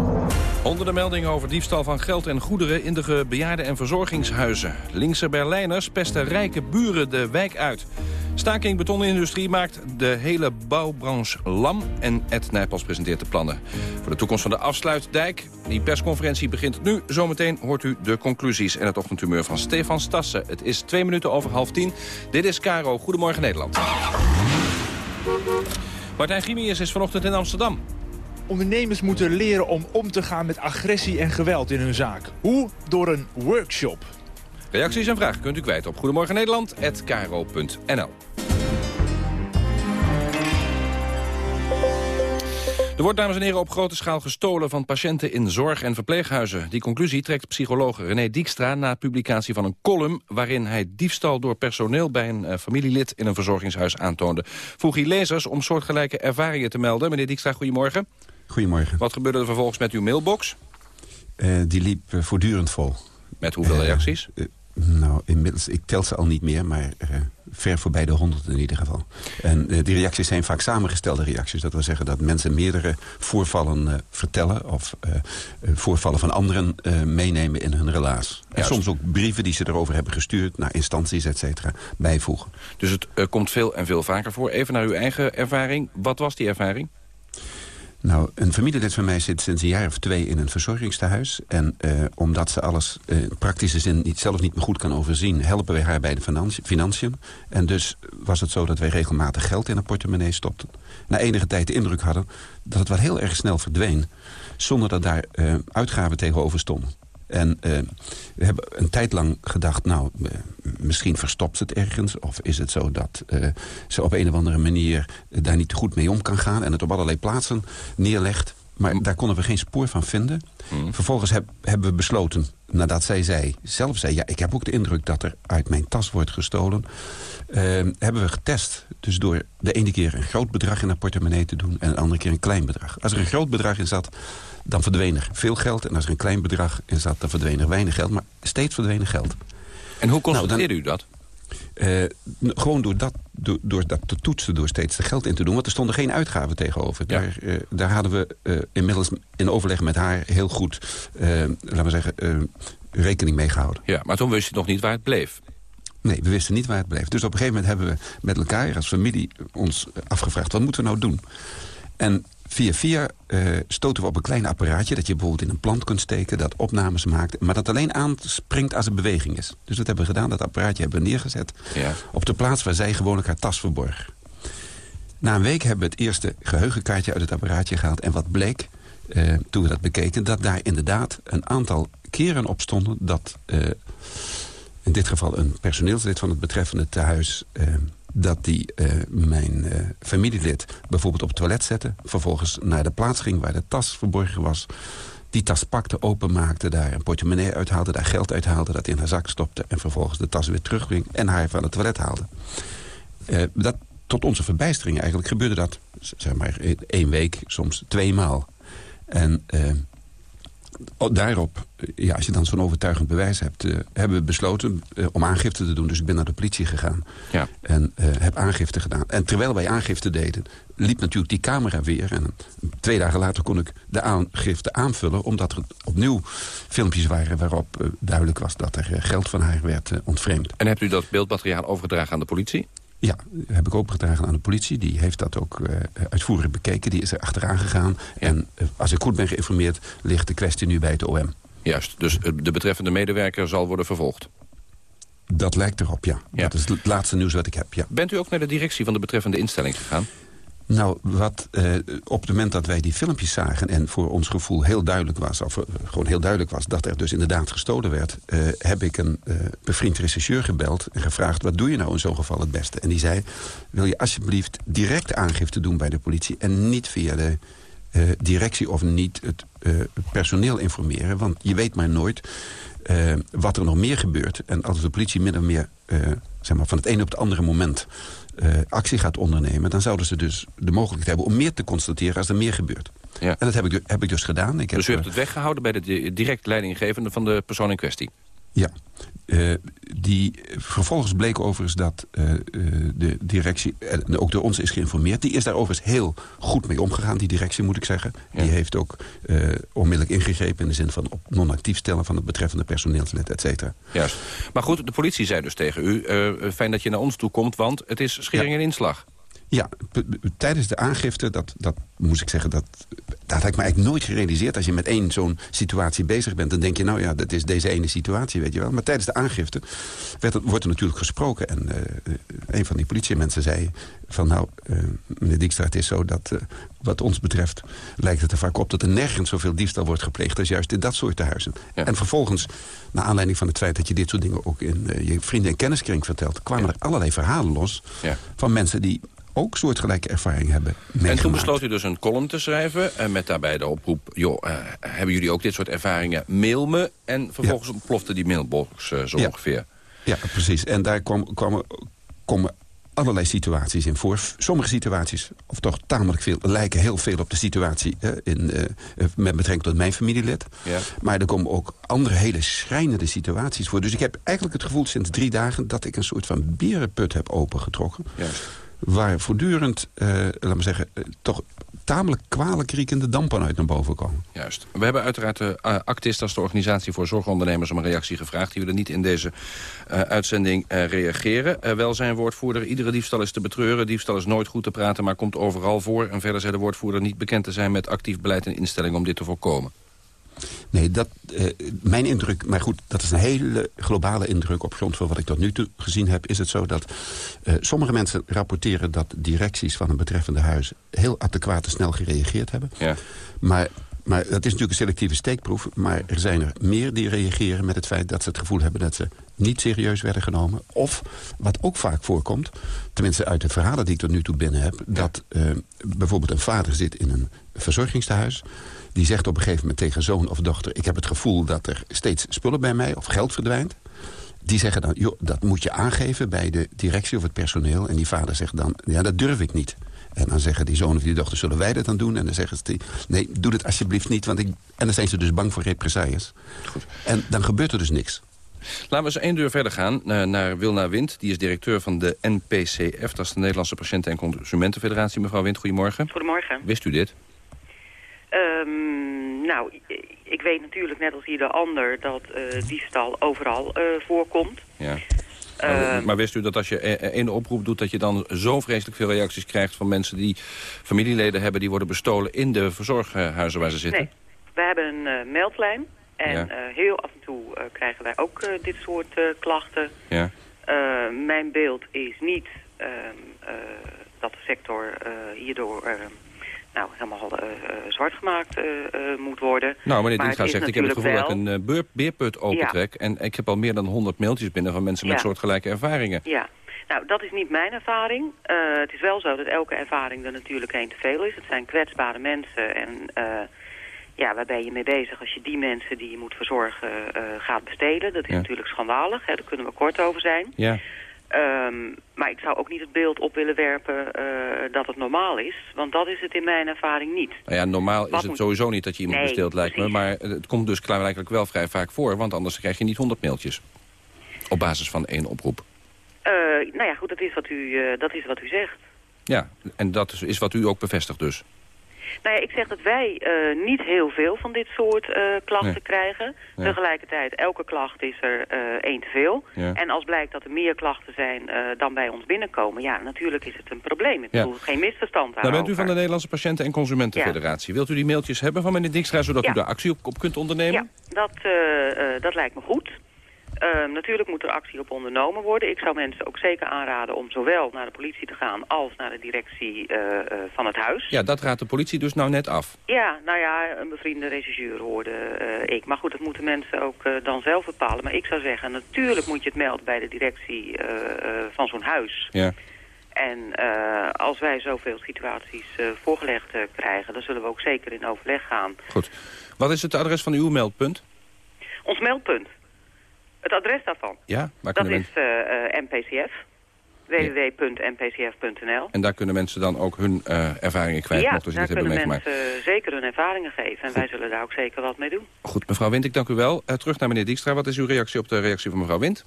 Honderden meldingen over diefstal van geld en goederen in de bejaarden- en verzorgingshuizen. Linkse Berlijners pesten rijke buren de wijk uit. Staking betonindustrie maakt de hele bouwbranche lam. En Ed Nijpels presenteert de plannen voor de toekomst van de afsluitdijk. Die persconferentie begint nu. Zometeen hoort u de conclusies en het ochtendhumeur van Stefan Stassen. Het is twee minuten over half tien. Dit is Caro. Goedemorgen Nederland. Martijn Grimius is vanochtend in Amsterdam. Ondernemers moeten leren om om te gaan met agressie en geweld in hun zaak. Hoe? Door een workshop. Reacties en vragen kunt u kwijt op Goedemorgen. Er wordt, dames en heren, op grote schaal gestolen van patiënten in zorg- en verpleeghuizen. Die conclusie trekt psycholoog René Dijkstra na publicatie van een column... waarin hij diefstal door personeel bij een uh, familielid in een verzorgingshuis aantoonde. Vroeg hij lezers om soortgelijke ervaringen te melden. Meneer Dijkstra, goedemorgen. Goedemorgen. Wat gebeurde er vervolgens met uw mailbox? Uh, die liep uh, voortdurend vol. Met hoeveel reacties? nou, inmiddels, ik tel ze al niet meer, maar ver voorbij de honderd in ieder geval. En uh, die reacties zijn vaak samengestelde reacties. Dat wil zeggen dat mensen meerdere voorvallen uh, vertellen... of voorvallen van anderen meenemen in hun relaas. En soms ook brieven die ze erover hebben gestuurd... naar instanties, et cetera, bijvoegen. Dus het komt veel en veel vaker voor. Even naar uw eigen ervaring. Wat was die ervaring? Nou, een familielid van mij zit sinds een jaar of twee in een verzorgingstehuis. En uh, omdat ze alles uh, in praktische zin niet, zelf niet meer goed kan overzien... helpen wij haar bij de financiën. En dus was het zo dat wij regelmatig geld in haar portemonnee stopten. Na enige tijd de indruk hadden dat het wel heel erg snel verdween... zonder dat daar uh, uitgaven tegenover stonden. En uh, we hebben een tijd lang gedacht, nou, uh, misschien verstopt ze het ergens. Of is het zo dat uh, ze op een of andere manier daar niet goed mee om kan gaan... en het op allerlei plaatsen neerlegt. Maar daar konden we geen spoor van vinden. Mm. Vervolgens heb, hebben we besloten, nadat zij zei, zelf zei... ja, ik heb ook de indruk dat er uit mijn tas wordt gestolen... hebben we getest. Dus door de ene keer een groot bedrag in haar portemonnee te doen... en de andere keer een klein bedrag. Als er een groot bedrag in zat dan verdween er veel geld. En als er een klein bedrag in zat, dan verdween er weinig geld. Maar steeds verdween er geld. En hoe constateerde nou, u dat? Uh, gewoon door dat, door, door, dat te toetsen, door steeds er geld in te doen. Want er stonden geen uitgaven tegenover. Ja. Daar, uh, daar hadden we uh, inmiddels in overleg met haar heel goed, laten we zeggen, rekening mee gehouden. Ja, maar toen wist je nog niet waar het bleef. Nee, we wisten niet waar het bleef. Dus op een gegeven moment hebben we met elkaar als familie ons afgevraagd... wat moeten we nou doen? En via via uh, stoten we op een klein apparaatje... dat je bijvoorbeeld in een plant kunt steken, dat opnames maakt... maar dat alleen aanspringt als er beweging is. Dus dat hebben we gedaan, dat apparaatje hebben we neergezet... Ja. op de plaats waar zij gewoonlijk haar tas verborg. Na een week hebben we het eerste geheugenkaartje uit het apparaatje gehaald... en wat bleek, uh, toen we dat bekeken... dat daar inderdaad een aantal keren op stonden... dat uh, in dit geval een personeelslid van het betreffende tehuis dat die uh, mijn uh, familielid bijvoorbeeld op het toilet zette... vervolgens naar de plaats ging waar de tas verborgen was... die tas pakte, openmaakte, daar een portemonnee uithaalde... daar geld uithaalde, dat in haar zak stopte... en vervolgens de tas weer terugging en haar van het toilet haalde. Uh, dat, tot onze verbijstering eigenlijk gebeurde dat, zeg maar, één week, soms twee maal. En daarop, ja, als je dan zo'n overtuigend bewijs hebt... Uh, hebben we besloten uh, om aangifte te doen. Dus ik ben naar de politie gegaan. Ja. En uh, heb aangifte gedaan. En terwijl wij aangifte deden, liep natuurlijk die camera weer. En twee dagen later kon ik de aangifte aanvullen... omdat er opnieuw filmpjes waren waarop duidelijk was... dat er geld van haar werd ontvreemd. En hebt u dat beeldmateriaal overgedragen aan de politie? Ja, heb ik overgedragen aan de politie. Die heeft dat ook uh, uitvoerig bekeken. Die is er achteraan gegaan. Ja. En uh, als ik goed ben geïnformeerd, ligt de kwestie nu bij het OM. Juist, dus de betreffende medewerker zal worden vervolgd? Dat lijkt erop, ja. ja. Dat is het laatste nieuws wat ik heb, ja. Bent u ook naar de directie van de betreffende instelling gegaan? Nou, wat uh, op het moment dat wij die filmpjes zagen... en voor ons gevoel heel duidelijk was... of uh, gewoon heel duidelijk was dat er dus inderdaad gestolen werd... Uh, heb ik een bevriend rechercheur gebeld en gevraagd... wat doe je nou in zo'n geval het beste? En die zei, wil je alsjeblieft direct aangifte doen bij de politie... en niet via de directie of niet het personeel informeren... want je weet maar nooit wat er nog meer gebeurt. En als de politie min of meer zeg maar, van het ene op het andere moment... Uh, actie gaat ondernemen... dan zouden ze dus de mogelijkheid hebben om meer te constateren als er meer gebeurt. Ja. En dat heb ik, heb ik dus gedaan. Ik heb, dus u hebt het weggehouden bij de direct leidinggevende van de persoon in kwestie? Ja. Uh, die, vervolgens bleek overigens dat uh, de directie, en ook door ons is geïnformeerd... die is daar overigens heel goed mee omgegaan, die directie moet ik zeggen. Ja. Die heeft ook uh, onmiddellijk ingegrepen in de zin van op non-actief stellen... van het betreffende personeelslid, et cetera. Juist. Maar goed, de politie zei dus tegen u... fijn dat je naar ons toe komt, want het is schering en inslag. Ja, tijdens de aangifte, dat, dat moest ik zeggen... Dat, dat had ik me eigenlijk nooit gerealiseerd. Als je met één zo'n situatie bezig bent... dan denk je, nou ja, dat is deze ene situatie, weet je wel. Maar tijdens de aangifte werd wordt er natuurlijk gesproken. En uh, een van die politiemensen zei van... nou, uh, meneer Dijkstra, het is zo dat uh, wat ons betreft... lijkt het er vaak op dat er nergens zoveel diefstal wordt gepleegd... als juist in dat soort huizen. Ja. En vervolgens, naar aanleiding van het feit dat je dit soort dingen... ook in je vrienden- en kenniskring vertelt... kwamen ja. er allerlei verhalen los ja. van mensen die ook soortgelijke ervaring hebben meegemaakt. En toen besloot u dus een column te schrijven... en met daarbij de oproep... joh, uh, hebben jullie ook dit soort ervaringen? Mail me. En vervolgens ja. plofte die mailbox uh, zo ja. ongeveer. Ja, precies. En daar kwamen kwam, kwam allerlei situaties in voor. Sommige situaties, of toch tamelijk veel... lijken heel veel op de situatie uh, in, met betrekking tot mijn familielid. Ja. Maar er komen ook andere hele schrijnende situaties voor. Dus ik heb eigenlijk het gevoel sinds drie dagen... dat ik een soort van berenput heb opengetrokken... Juist waar voortdurend, uh, laten we zeggen, uh, toch tamelijk kwalijk riekende dampen uit naar boven komen. Juist. We hebben uiteraard de uh, Actist als de organisatie voor zorgondernemers om een reactie gevraagd. Die willen niet in deze uitzending reageren. Wel zijn woordvoerder, iedere diefstal is te betreuren. Diefstal is nooit goed te praten, maar komt overal voor. En verder zei de woordvoerder niet bekend te zijn met actief beleid en instellingen om dit te voorkomen. Nee, dat, uh, mijn indruk, maar goed, dat is een hele globale indruk... op grond van wat ik tot nu toe gezien heb, is het zo dat... Uh, sommige mensen rapporteren dat directies van een betreffende huis... heel adequaat en snel gereageerd hebben. Ja. Maar, maar dat is natuurlijk een selectieve steekproef... maar er zijn er meer die reageren met het feit dat ze het gevoel hebben... dat ze niet serieus werden genomen. Of, wat ook vaak voorkomt, tenminste uit de verhalen die ik tot nu toe binnen heb... dat uh, bijvoorbeeld een vader zit in een verzorgingstehuis... Die zegt op een gegeven moment tegen zoon of dochter... ik heb het gevoel dat er steeds spullen bij mij of geld verdwijnt. Die zeggen dan, joh, dat moet je aangeven bij de directie of het personeel. En die vader zegt dan, ja, dat durf ik niet. En dan zeggen die zoon of die dochter, zullen wij dat dan doen? En dan zeggen ze, nee, doe het alsjeblieft niet. Want ik... En dan zijn ze dus bang voor represailles. Goed. En dan gebeurt er dus niks. Laten we eens één deur verder gaan naar, naar Wilna Wind. Die is directeur van de NPCF. Dat is de Nederlandse Patiënten- en Consumentenfederatie. Mevrouw Wind, goedemorgen. Goedemorgen. Wist u dit? Um, nou, ik weet natuurlijk net als ieder ander dat uh, diefstal overal uh, voorkomt. Ja. Maar, maar wist u dat als je één oproep doet... dat je dan zo vreselijk veel reacties krijgt van mensen die familieleden hebben... die worden bestolen in de verzorghuizen waar ze zitten? Nee, we hebben een meldlijn. En heel af en toe krijgen wij ook dit soort klachten. Ja. mijn beeld is niet ehm, dat de sector hierdoor nou, helemaal uh, zwart gemaakt uh, moet worden. Nou, meneer Dienstga zegt, ik heb het gevoel dat ik een beerput opentrek... en ik heb al meer dan 100 mailtjes binnen van mensen met soortgelijke ervaringen. Ja, nou, dat is niet mijn ervaring. het is wel zo dat elke ervaring er natuurlijk één te veel is. Het zijn kwetsbare mensen en ja, waar ben je mee bezig als je die mensen die je moet verzorgen gaat besteden? Dat is natuurlijk schandalig, hè? daar kunnen we kort over zijn. Ja. Um, maar ik zou ook niet het beeld op willen werpen uh, dat het normaal is. Want dat is het in mijn ervaring niet. Nou ja, normaal is het sowieso niet dat je iemand besteelt, lijkt me. Maar het komt dus klaarblijkelijk wel vrij vaak voor. Want anders krijg je niet 100 mailtjes. Op basis van één oproep. Uh, nou ja, goed, dat is wat u, uh, dat is wat u zegt. Ja, en dat is, is wat u ook bevestigt dus. Nou ja, ik zeg dat wij uh, niet heel veel van dit soort uh, klachten krijgen. Tegelijkertijd, elke klacht is er uh, één te veel. Ja. En als blijkt dat er meer klachten zijn dan bij ons binnenkomen... ja, natuurlijk is het een probleem. Ik bedoel, geen misverstand aan. Nou bent u van de Nederlandse Patiënten- en Consumentenfederatie. Wilt u die mailtjes hebben van meneer Dijkstra... zodat u daar actie op, op kunt ondernemen? Ja, dat, dat lijkt me goed. Uh, natuurlijk moet er actie op ondernomen worden. Ik zou mensen ook zeker aanraden om zowel naar de politie te gaan als naar de directie uh, uh, van het huis. Ja, dat raadt de politie dus nou net af. Ja, nou ja, een bevriende regisseur hoorde ik. Maar goed, dat moeten mensen ook dan zelf bepalen. Maar ik zou zeggen, natuurlijk moet je het melden bij de directie van zo'n huis. Ja. En als wij zoveel situaties voorgelegd krijgen, dan zullen we ook zeker in overleg gaan. Goed. Wat is het adres van uw meldpunt? Ons meldpunt? Het adres daarvan? Ja, waar dat kunnen is uh, uh, MPCF. www.mpcf.nl En daar kunnen mensen dan ook hun uh, ervaringen kwijt, ja, mochten ze dit hebben meegemaakt? Ja, daar kunnen mensen zeker hun ervaringen geven. En Goed. wij zullen daar ook zeker wat mee doen. Goed, mevrouw Wind, ik dank u wel. terug naar meneer Dijkstra. Wat is uw reactie op de reactie van mevrouw Wind?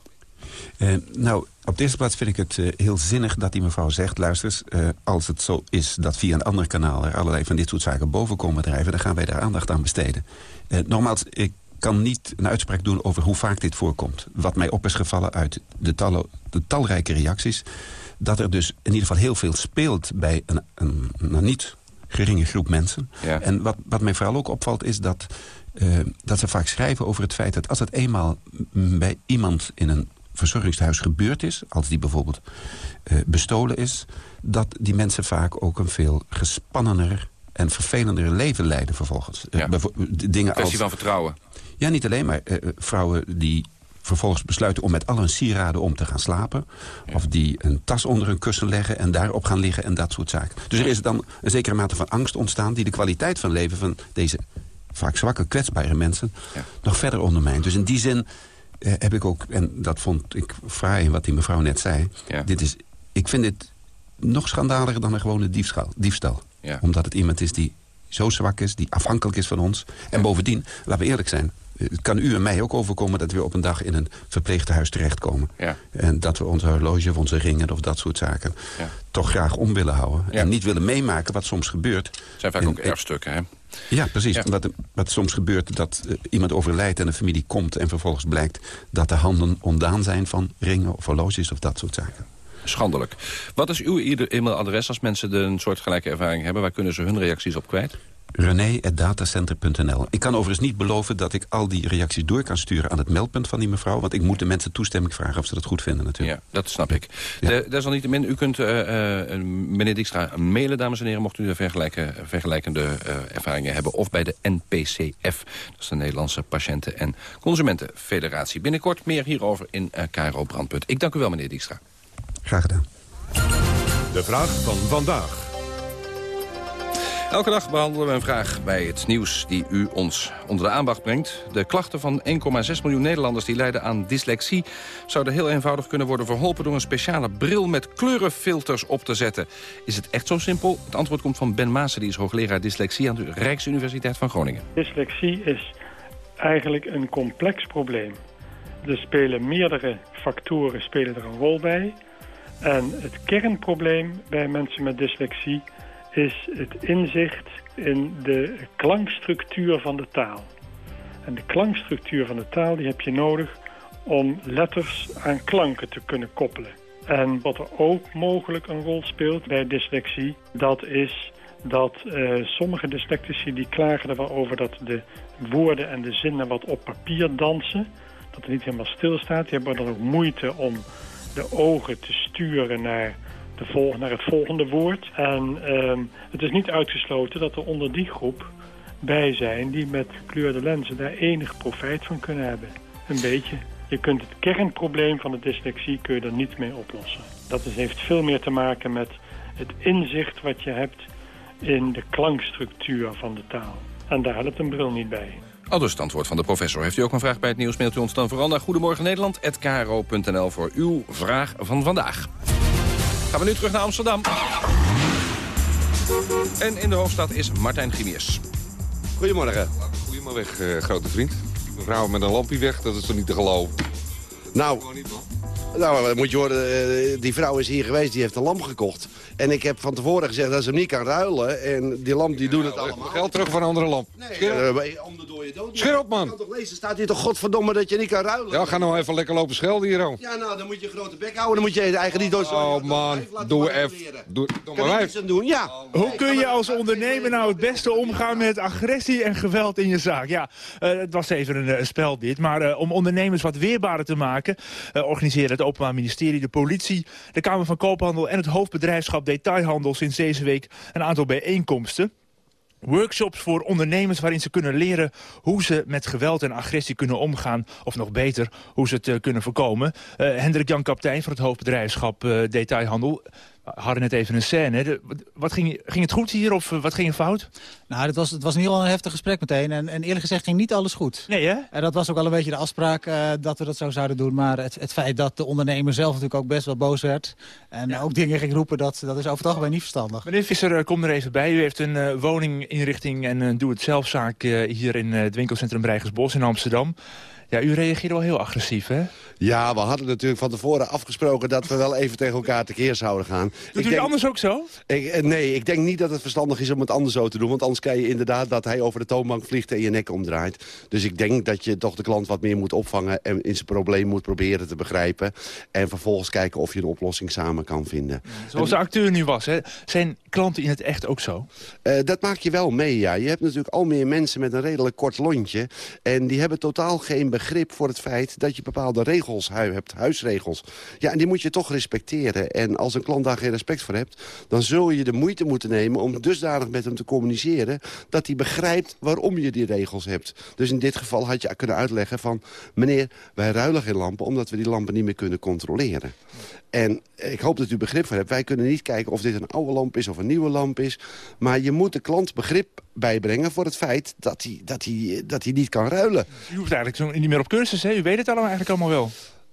Uh, nou, op de eerste plaats vind ik het uh, heel zinnig dat die mevrouw zegt... luister, uh, als het zo is dat via een ander kanaal... er allerlei van dit soort zaken boven komen drijven... dan gaan wij daar aandacht aan besteden. nogmaals, ik kan niet een uitspraak doen over hoe vaak dit voorkomt. Wat mij op is gevallen uit de, tallo, de talrijke reacties... dat er dus in ieder geval heel veel speelt bij een, een, een niet geringe groep mensen. Ja. En wat, wat mij vooral ook opvalt is dat, uh, dat ze vaak schrijven over het feit... dat als het eenmaal bij iemand in een verzorgingshuis gebeurd is... als die bijvoorbeeld uh, bestolen is... dat die mensen vaak ook een veel gespannener en vervelender leven leiden vervolgens. Ja. Uh, dingen kwestie als, van vertrouwen. Ja, niet alleen, maar uh, vrouwen die vervolgens besluiten om met al hun sieraden om te gaan slapen. Of die een tas onder hun kussen leggen en daarop gaan liggen en dat soort zaken. Dus er is dan een zekere mate van angst ontstaan... die de kwaliteit van leven van deze vaak zwakke, kwetsbare mensen... Ja. nog verder ondermijnt. Dus in die zin uh, heb ik ook, en dat vond ik fraai wat die mevrouw net zei... Ja. Dit is, ik vind dit nog schandaliger dan een gewone diefstal. diefstal. Ja. Omdat het iemand is die zo zwak is, die afhankelijk is van ons. En bovendien, laten we eerlijk zijn... het kan u en mij ook overkomen dat we op een dag in een verpleegtehuis terechtkomen. Ja. En dat we onze horloge of onze ringen of dat soort zaken... Ja. toch graag om willen houden. Ja. En niet willen meemaken wat soms gebeurt. Het zijn vaak En- ook erfstukken, hè? Ja, precies. Ja. Wat, wat soms gebeurt dat eh, iemand overlijdt en de familie komt... en vervolgens blijkt dat de handen ontdaan zijn van ringen of horloges of dat soort zaken. Schandelijk. Wat is uw e-mailadres als mensen de een soortgelijke ervaring hebben? Waar kunnen ze hun reacties op kwijt? René.datacenter.nl. Ik kan overigens niet beloven dat ik al die reacties door kan sturen aan het meldpunt van die mevrouw. Want ik moet de mensen toestemming vragen of ze dat goed vinden natuurlijk. Ja, dat snap ik. De, desalniettemin, u kunt uh, uh, meneer Dijkstra mailen, dames en heren... mocht u er vergelijken, vergelijkende uh, ervaringen hebben. Of bij de NPCF, dat is de Nederlandse Patiënten- en Consumentenfederatie. Binnenkort meer hierover in uh, Brandpunt. Ik dank u wel, meneer Dijkstra. Graag gedaan. De vraag van vandaag. Elke dag behandelen we een vraag bij het nieuws die u ons onder de aandacht brengt. De klachten van 1,6 miljoen Nederlanders die lijden aan dyslexie... zouden heel eenvoudig kunnen worden verholpen door een speciale bril met kleurenfilters op te zetten. Is het echt zo simpel? Het antwoord komt van Ben Maassen, die is hoogleraar dyslexie aan de Rijksuniversiteit van Groningen. Dyslexie is eigenlijk een complex probleem. Er spelen meerdere factoren spelen er een rol bij. En het kernprobleem bij mensen met dyslexie is het inzicht in de klankstructuur van de taal. En de klankstructuur van de taal die heb je nodig om letters aan klanken te kunnen koppelen. En wat er ook mogelijk een rol speelt bij dyslexie, dat is dat uh, sommige dyslectici die klagen er wel over dat de woorden en de zinnen wat op papier dansen. Dat er niet helemaal stilstaat. Die hebben dan ook moeite om de ogen te sturen naar, naar het volgende woord. En uh, het is niet uitgesloten dat er onder die groep bij zijn die met gekleurde lenzen daar enig profijt van kunnen hebben. Een beetje. Je kunt het kernprobleem van de dyslexie kun je er niet mee oplossen. Dat heeft veel meer te maken met het inzicht wat je hebt in de klankstructuur van de taal. En daar helpt een bril niet bij. Al dus het antwoord van de professor. Heeft u ook een vraag bij het nieuws, mailt u ons dan vooral naar Goedemorgen Nederland@kro.nl voor uw vraag van vandaag. Gaan we nu terug naar Amsterdam. En in de hoofdstad is Martijn Gimiers. Goedemorgen. Goedemorgen, weg, uh, grote vriend. Mevrouw met een lampje weg, dat is toch niet te geloven? Nou, nou, moet je horen, eh, die vrouw is hier geweest, die heeft een lamp gekocht. En ik heb van tevoren gezegd dat ze hem niet kan ruilen. En die lamp die doet het allemaal. Geld terug voor een andere lamp. Nee, uh, om de dode dood. Scheur op, man. Je kan toch lezen, staat hier toch godverdomme dat je niet kan ruilen? Ja, ga nou even lekker lopen schelden hier, ook. Ja, nou, dan moet je een grote bek houden. Dan moet je je eigen niet door Oh, man. Doe even. Doe, doe maar even. doen, ja. Hoe kun je als ondernemer nou het beste omgaan met agressie en geweld in je zaak? Ja, uh, het was even een uh, spel dit. Maar uh, om ondernemers wat weerbaarder te maken... organiseren het Openbaar Ministerie, de politie... de Kamer van Koophandel en het hoofdbedrijfschap Detailhandel... sinds deze week een aantal bijeenkomsten. Workshops voor ondernemers waarin ze kunnen leren hoe ze met geweld en agressie kunnen omgaan. Of nog beter, hoe ze het uh, kunnen voorkomen. Uh, Hendrik Jan Kaptein van het hoofdbedrijfschap uh, Detailhandel hadden net even een scène. De, wat ging, ging het goed hier of wat ging er fout? Nou, het was, het was in ieder geval een heftig gesprek meteen. En, en eerlijk gezegd ging niet alles goed. Nee, hè? En dat was ook wel een beetje de afspraak uh, dat we dat zo zouden doen. Maar het, het feit dat de ondernemer zelf natuurlijk ook best wel boos werd... en ja. ook dingen ging roepen, dat, dat is over het algemeen niet verstandig. Meneer Visser, uh, kom er even bij. U heeft een uh, woninginrichting en een doe-het-zelfzaak hier in het winkelcentrum Breigersbos in Amsterdam. Ja, u reageerde wel heel agressief, hè? Ja, we hadden natuurlijk van tevoren afgesproken... dat we wel even tegen elkaar tekeer zouden gaan. Doet ik u denk, anders ook zo? Ik, nee, ik denk niet dat het verstandig is om het anders zo te doen. Want anders krijg je inderdaad dat hij over de toonbank vliegt en je nek omdraait. Dus ik denk dat je toch de klant wat meer moet opvangen... en in zijn probleem moet proberen te begrijpen. En vervolgens kijken of je een oplossing samen kan vinden. Zoals de acteur nu was, hè? Zijn klanten in het echt ook zo? Uh, dat maak je wel mee, ja. Je hebt natuurlijk al meer mensen met een redelijk kort lontje. En die hebben totaal geen begrip voor het feit dat je bepaalde regels hebt, huisregels. Ja, en die moet je toch respecteren. En als een klant daar geen respect voor hebt... dan zul je de moeite moeten nemen om dusdanig met hem te communiceren... dat hij begrijpt waarom je die regels hebt. Dus in dit geval had je kunnen uitleggen van... meneer, wij ruilen geen lampen omdat we die lampen niet meer kunnen controleren. En ik hoop dat u begrip voor hebt. Wij kunnen niet kijken of dit een oude lamp is of een nieuwe lamp is. Maar je moet de klant begrip bijbrengen voor het feit dat hij, dat hij, dat hij niet kan ruilen. U hoeft eigenlijk niet meer op cursus, hè? U weet het allemaal eigenlijk allemaal wel.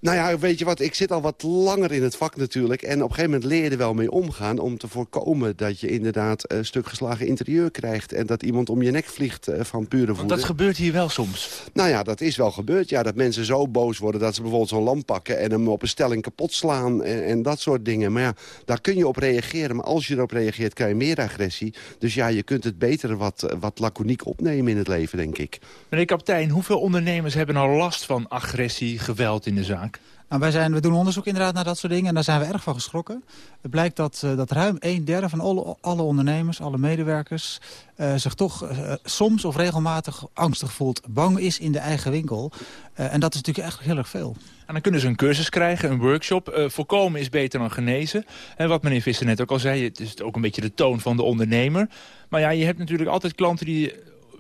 Nou ja, weet je wat, ik zit al wat langer in het vak natuurlijk. En op een gegeven moment leer je er wel mee omgaan... om te voorkomen dat je inderdaad een stuk geslagen interieur krijgt... en dat iemand om je nek vliegt van pure voeten. Want dat gebeurt hier wel soms? Nou ja, dat is wel gebeurd. Ja, dat mensen zo boos worden dat ze bijvoorbeeld zo'n lamp pakken... en hem op een stelling kapot slaan en, en, dat soort dingen. Maar ja, daar kun je op reageren. Maar als je erop reageert, krijg je meer agressie. Dus ja, je kunt het beter wat, wat laconiek opnemen in het leven, denk ik. Meneer kapitein, hoeveel ondernemers hebben al last van agressie, geweld in de zaak? Nou, wij zijn, we doen onderzoek inderdaad naar dat soort dingen en daar zijn we erg van geschrokken. Het blijkt dat, uh, dat ruim een derde van alle, ondernemers, alle medewerkers... Uh, zich toch uh, soms of regelmatig angstig voelt, bang is in de eigen winkel. en dat is natuurlijk echt heel erg veel. En dan kunnen ze een cursus krijgen, een workshop. voorkomen is beter dan genezen. En wat meneer Visser net ook al zei, het is ook een beetje de toon van de ondernemer. Maar ja, je hebt natuurlijk altijd klanten die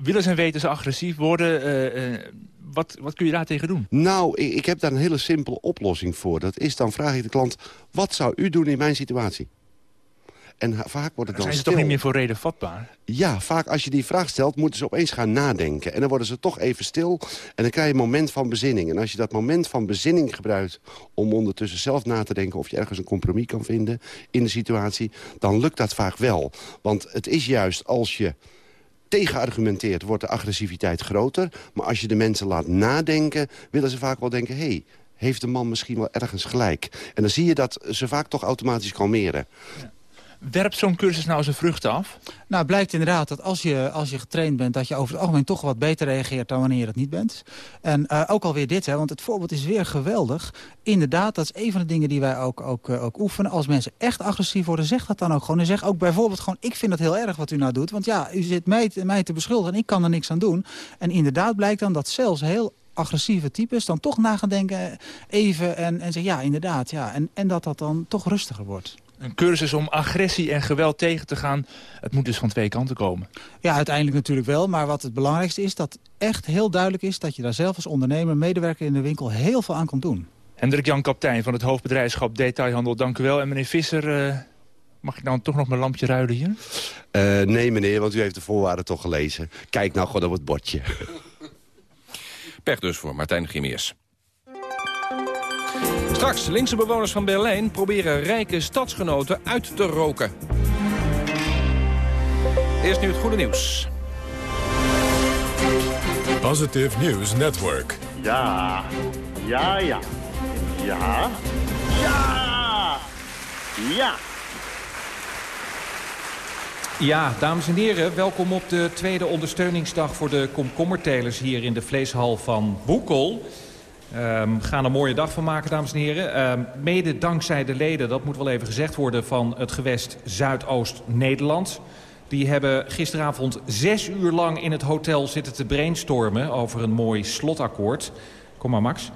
willen zijn weten ze agressief worden wat, wat kun je daar tegen doen? Nou, ik, ik heb daar een hele simpele oplossing voor. Dat is, dan vraag ik de klant, wat zou u doen in mijn situatie? En vaak wordt het dan Zijn ze stil. toch niet meer voor reden vatbaar? Ja, vaak als je die vraag stelt, moeten ze opeens gaan nadenken. En dan worden ze toch even stil en dan krijg je een moment van bezinning. En als je dat moment van bezinning gebruikt om ondertussen zelf na te denken... of je ergens een compromis kan vinden in de situatie, dan lukt dat vaak wel. Want het is juist als je tegenargumenteert, wordt de agressiviteit groter. Maar als je de mensen laat nadenken, willen ze vaak wel denken... hé, hey, heeft de man misschien wel ergens gelijk? En dan zie je dat ze vaak toch automatisch kalmeren. Werpt zo'n cursus nou zijn vruchten af? Nou, blijkt inderdaad dat als je, als je getraind bent... dat je over het algemeen toch wat beter reageert dan wanneer je dat niet bent. En uh, ook alweer dit, hè, want het voorbeeld is weer geweldig. Inderdaad, dat is een van de dingen die wij ook, ook, uh, ook oefenen. Als mensen echt agressief worden, zeg dat dan ook gewoon. En zeg ook bijvoorbeeld gewoon, ik vind het heel erg wat u nou doet. Want ja, u zit mij, mij te beschuldigen en ik kan er niks aan doen. En inderdaad blijkt dan dat zelfs heel agressieve types dan toch na gaan denken even en, en zeggen ja, inderdaad. Ja. En, en dat dat dan toch rustiger wordt. Een cursus om agressie en geweld tegen te gaan. Het moet dus van twee kanten komen. Ja, uiteindelijk natuurlijk wel. Maar wat het belangrijkste is, dat echt heel duidelijk is... dat je daar zelf als ondernemer, medewerker in de winkel heel veel aan kan doen. Hendrik Jan Kaptein van het hoofdbedrijfschap Detailhandel, dank u wel. En meneer Visser, uh, mag ik dan toch nog mijn lampje ruilen hier? Uh, nee meneer, want u heeft de voorwaarden toch gelezen. Kijk nou gewoon op het bordje. Pech dus voor Martijn Gimmeers. Straks, linkse bewoners van Berlijn proberen rijke stadsgenoten uit te roken. Eerst nu het goede nieuws. Positive News Network. Ja, ja, ja, ja, ja, ja. Ja, dames en heren, welkom op de tweede ondersteuningsdag voor de komkommertelers hier in de vleeshal van Boekel. Um, gaan een mooie dag van maken, dames en heren. Um, mede dankzij de leden, dat moet wel even gezegd worden... van het gewest Zuidoost-Nederland. Die hebben gisteravond zes uur lang in het hotel zitten te brainstormen... over een mooi slotakkoord. Kom maar, Max.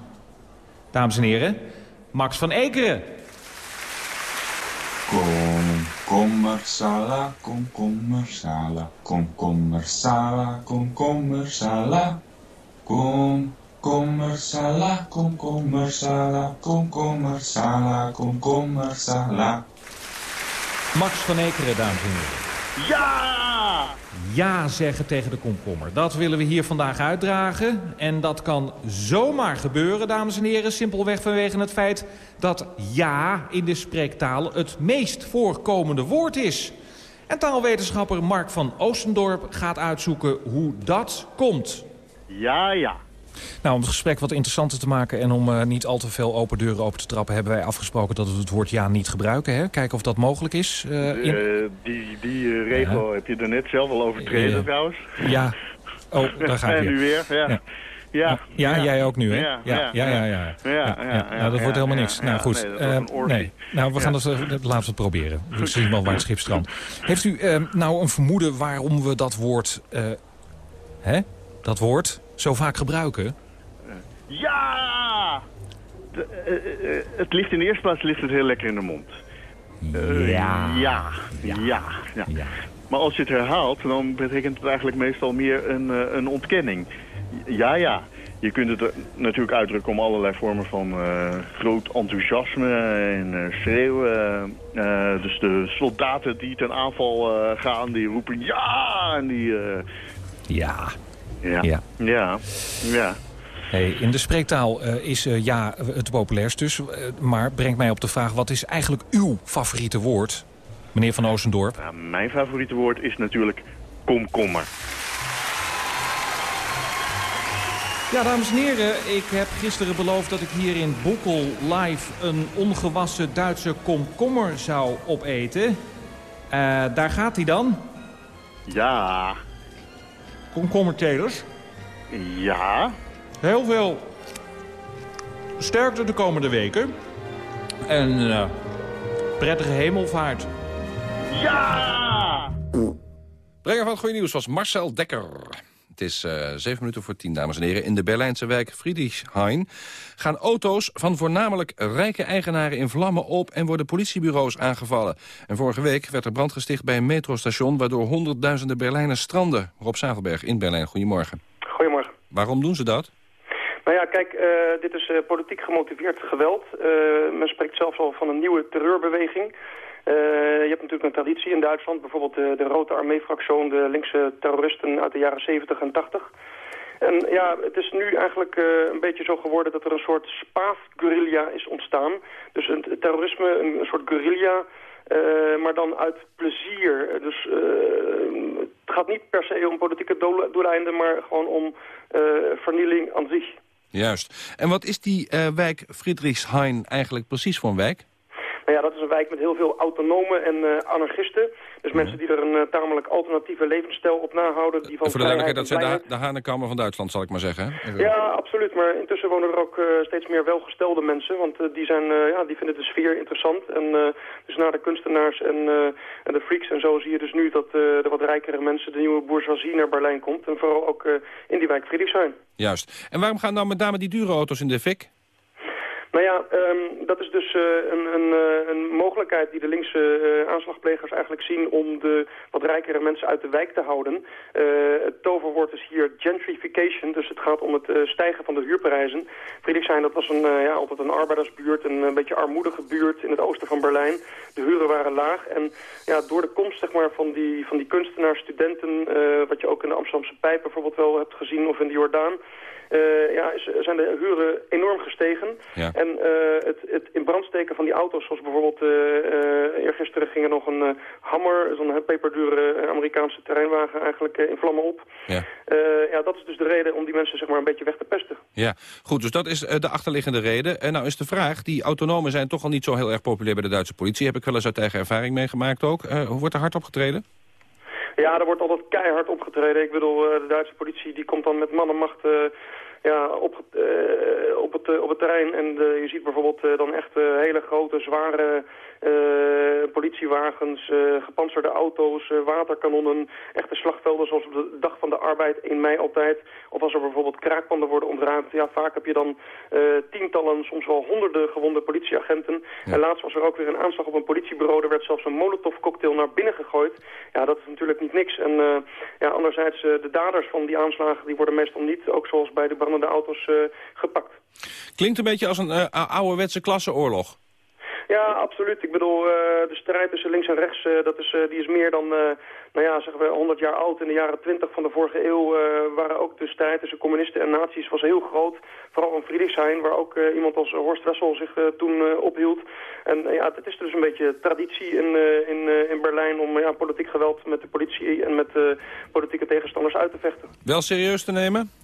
Dames en heren, Max van Ekeren. Komkommersala, komkommersala, komkommersala, komkommersala, kom... Komkommersala, komkommersala, komkommersala, komkommersala. Max van Ekeren, dames en heren. Ja! Ja zeggen tegen de komkommer. Dat willen we hier vandaag uitdragen. En dat kan zomaar gebeuren, dames en heren. Simpelweg vanwege het feit dat ja in de spreektaal het meest voorkomende woord is. En taalwetenschapper Mark van Oostendorp gaat uitzoeken hoe dat komt. Ja, ja. Nou, om het gesprek wat interessanter te maken... en om uh, niet al te veel open deuren open te trappen... hebben wij afgesproken dat we het woord ja niet gebruiken. Hè? Kijken of dat mogelijk is. Uh, in... uh, die die regel heb je er net zelf al overtreden trouwens. Ja. Oh, daar ga ik En nu weer, ja. ja. Ja, jij ook nu, hè? Ja, ja, ja. ja, ja, ja. Nou, dat wordt helemaal niks. nou, goed. Nee, nee. Nou, we gaan dat, laten we het proberen. We zien wel waar het schip strandt. Heeft u nou een vermoeden waarom we dat woord... hè? Dat woord zo vaak gebruiken? Ja! De, uh, uh, het ligt in de eerste plaats ligt het heel lekker in de mond. Uh, ja. Ja. Ja. ja. ja. Maar als je het herhaalt, dan betekent het eigenlijk meestal meer een, een ontkenning. Ja, ja. Je kunt het natuurlijk uitdrukken om allerlei vormen van groot enthousiasme en schreeuwen. dus de soldaten die ten aanval gaan, die roepen ja! En die... ja. Ja. Ja. Ja. ja. Hey, in de spreektaal uh, is uh, ja het populairst dus. Uh, maar brengt mij op de vraag, wat is eigenlijk uw favoriete woord? Meneer Van Oostendorp. Ja, mijn favoriete woord is natuurlijk komkommer. Ja, dames en heren, ik heb gisteren beloofd dat ik hier in Boekel live een ongewassen Duitse komkommer zou opeten. daar gaat hij dan. Ja. Komkommertelers. Ja. Heel veel sterkte de komende weken. En uh, prettige hemelvaart. Ja! Brenger van het goede nieuws was Marcel Dekker. Het is uh, zeven minuten voor tien, dames en heren. In de Berlijnse wijk Friedrichshain gaan auto's van voornamelijk rijke eigenaren in vlammen op... en worden politiebureaus aangevallen. En vorige week werd er brand gesticht bij een metrostation... waardoor honderdduizenden Berlijners stranden. Rob Zavelberg in Berlijn, goedemorgen. Goedemorgen. Waarom doen ze dat? Nou ja, kijk, uh, dit is uh, politiek gemotiveerd geweld. Men spreekt zelfs al van een nieuwe terreurbeweging. Je hebt natuurlijk een traditie in Duitsland, bijvoorbeeld de, de Rode Armee-fractie, de linkse terroristen uit de jaren 70 en 80. En ja, het is nu eigenlijk een beetje zo geworden dat er een soort spaaf-guerrilla is ontstaan. Dus een terrorisme, een, soort guerrilla uh, maar dan uit plezier. Dus het gaat niet per se om politieke doeleinden, maar gewoon om vernieling aan zich. Juist. En wat is die wijk Friedrichshain eigenlijk precies voor een wijk? Nou ja, dat is een wijk met heel veel autonomen en anarchisten. Dus mensen die er een tamelijk alternatieve levensstijl op nahouden. Die van voor de duidelijkheid, dat zijn de, de Hanenkammer van Duitsland, zal ik maar zeggen. Hè? Ja, absoluut. Maar intussen wonen er ook steeds meer welgestelde mensen. Want die, zijn, ja, die vinden de sfeer interessant. En dus na de kunstenaars en, en de freaks en zo zie je dus nu dat de wat rijkere mensen, de nieuwe bourgeoisie naar Berlijn komt. En vooral ook in die wijk Friedrichshain. Juist. En waarom gaan dan met name die dure auto's in de fik? Nou ja, um, dat is dus uh, een, een, uh, een, mogelijkheid die de linkse uh, aanslagplegers eigenlijk zien om de wat rijkere mensen uit de wijk te houden. het toverwoord is hier gentrification, dus het gaat om het stijgen van de huurprijzen. Friedrichshain, dat was een, ja, altijd een arbeidersbuurt, een, een, beetje armoedige buurt in het oosten van Berlijn. De huren waren laag en ja, door de komst zeg maar, van, die, van die kunstenaars, studenten, wat je ook in de Amsterdamse Pijp bijvoorbeeld wel hebt gezien of in de Jordaan... Uh, ja, zijn de huren enorm gestegen. En uh, het, het in brand steken van die auto's, zoals bijvoorbeeld uh, eergisteren ging er nog een Hammer, zo'n peperdure Amerikaanse terreinwagen eigenlijk in vlammen op. Ja. ja, dat is dus de reden om die mensen zeg maar een beetje weg te pesten. Ja, goed, dus dat is de achterliggende reden. En nou is de vraag, die autonomen zijn toch al niet zo heel erg populair bij de Duitse politie. Heb ik wel eens uit eigen ervaring meegemaakt ook. hoe wordt er hard opgetreden? Ja, er wordt altijd keihard opgetreden. Ik bedoel, de Duitse politie die komt dan met mannenmacht ja, op, uh, op, het, op het terrein. En je ziet bijvoorbeeld dan echt hele grote, zware politiewagens, gepantserde auto's, waterkanonnen. Echte slagvelden zoals op de dag van de arbeid 1 mei altijd. Of als er bijvoorbeeld kraakpanden worden ontruimd. Ja, vaak heb je dan tientallen, soms wel honderden gewonde politieagenten. En laatst was er ook weer een aanslag op een politiebureau. Er werd zelfs een molotovcocktail naar binnen gegooid. Ja, dat is natuurlijk niet niks. En ja, anderzijds, de daders van die aanslagen die worden meestal niet, ook zoals bij de de auto's uh, gepakt. Klinkt een beetje als een ouderwetse klasseoorlog. Ja, absoluut. Ik bedoel, uh, de strijd tussen links en rechts, dat is, die is meer dan, nou ja, zeggen we 100 jaar oud. In de jaren 20 van de vorige eeuw waren ook de strijd tussen communisten en nazi's was heel groot. Vooral in Friedrichshain, waar ook iemand als Horst Wessel zich toen ophield. En ja, het is dus een beetje traditie in, in, in Berlijn om ja, politiek geweld met de politie en met politieke tegenstanders uit te vechten. Wel serieus te nemen?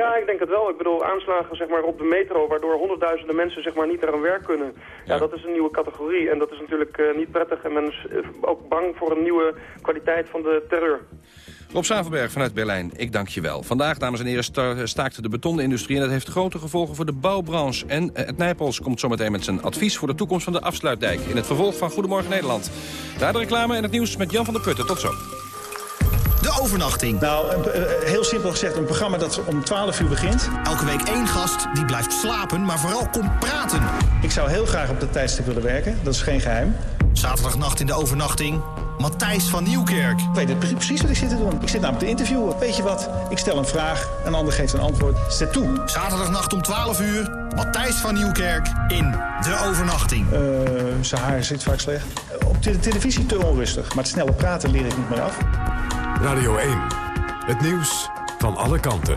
Ja, ik denk het wel. Ik bedoel, aanslagen zeg maar, op de metro... waardoor honderdduizenden mensen zeg maar, niet naar hun werk kunnen. Ja, dat is een nieuwe categorie. En dat is natuurlijk uh, niet prettig. En men is uh, ook bang voor een nieuwe kwaliteit van de terreur. Rob Zavelberg vanuit Berlijn, ik dank je wel. Vandaag, dames en heren, staakt de betonindustrie... en dat heeft grote gevolgen voor de bouwbranche. En uh, het Nijpels komt zometeen met zijn advies... voor de toekomst van de afsluitdijk... in het vervolg van Goedemorgen Nederland. Daar de reclame en het nieuws met Jan van der Putten. Tot zo. De overnachting. Nou, eh, eh, heel simpel gezegd, een programma dat om 12 uur begint. Elke week één gast die blijft slapen, maar vooral komt praten. Ik zou heel graag op dat tijdstip willen werken, dat is geen geheim. Zaterdagnacht in de overnachting, Matthijs van Nieuwkerk. Ik weet precies wat ik zit te doen. Ik zit namelijk te interviewen. Weet je wat? Ik stel een vraag, een ander geeft een antwoord. Zet toe. Zaterdagnacht om 12 uur, Matthijs van Nieuwkerk in De Overnachting. Uh, zijn haar zit vaak slecht. Op de televisie te onrustig, maar het snelle praten leer ik niet meer af. Radio 1. Het nieuws van alle kanten.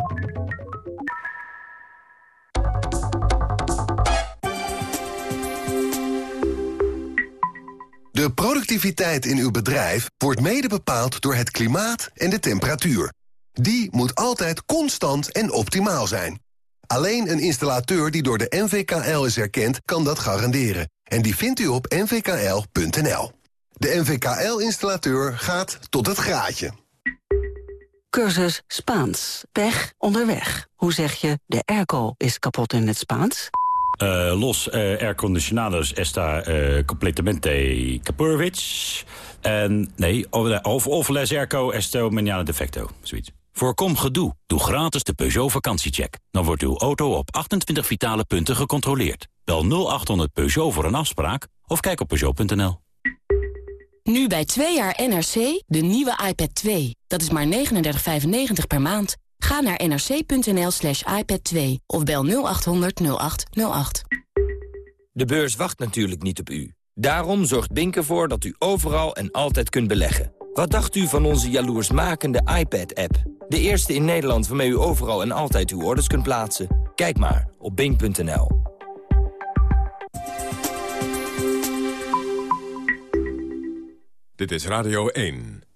De productiviteit in uw bedrijf wordt mede bepaald door het klimaat en de temperatuur. Die moet altijd constant en optimaal zijn. Alleen een installateur die door de NVKL is erkend kan dat garanderen. En die vindt u op nvkl.nl. De NVKL-installateur gaat tot het graadje. Cursus Spaans. Pech onderweg. Hoe zeg je de airco is kapot in het Spaans? Uh, los uh, air condicionados está uh, completamente kapurwitz. En nee, of, of Les Erco Esto Mañana Defecto, zoiets. Voorkom gedoe. Doe gratis de Peugeot vakantiecheck. Dan wordt uw auto op 28 vitale punten gecontroleerd. Bel 0800 Peugeot voor een afspraak of kijk op Peugeot.nl. Nu bij 2 jaar NRC, de nieuwe iPad 2. Dat is maar 39,95 per maand. Ga naar nrc.nl slash iPad 2 of bel 0800 0808. De beurs wacht natuurlijk niet op u. Daarom zorgt Bink ervoor dat u overal en altijd kunt beleggen. Wat dacht u van onze jaloersmakende iPad-app? De eerste in Nederland waarmee u overal en altijd uw orders kunt plaatsen? Kijk maar op bink.nl. Dit is Radio 1.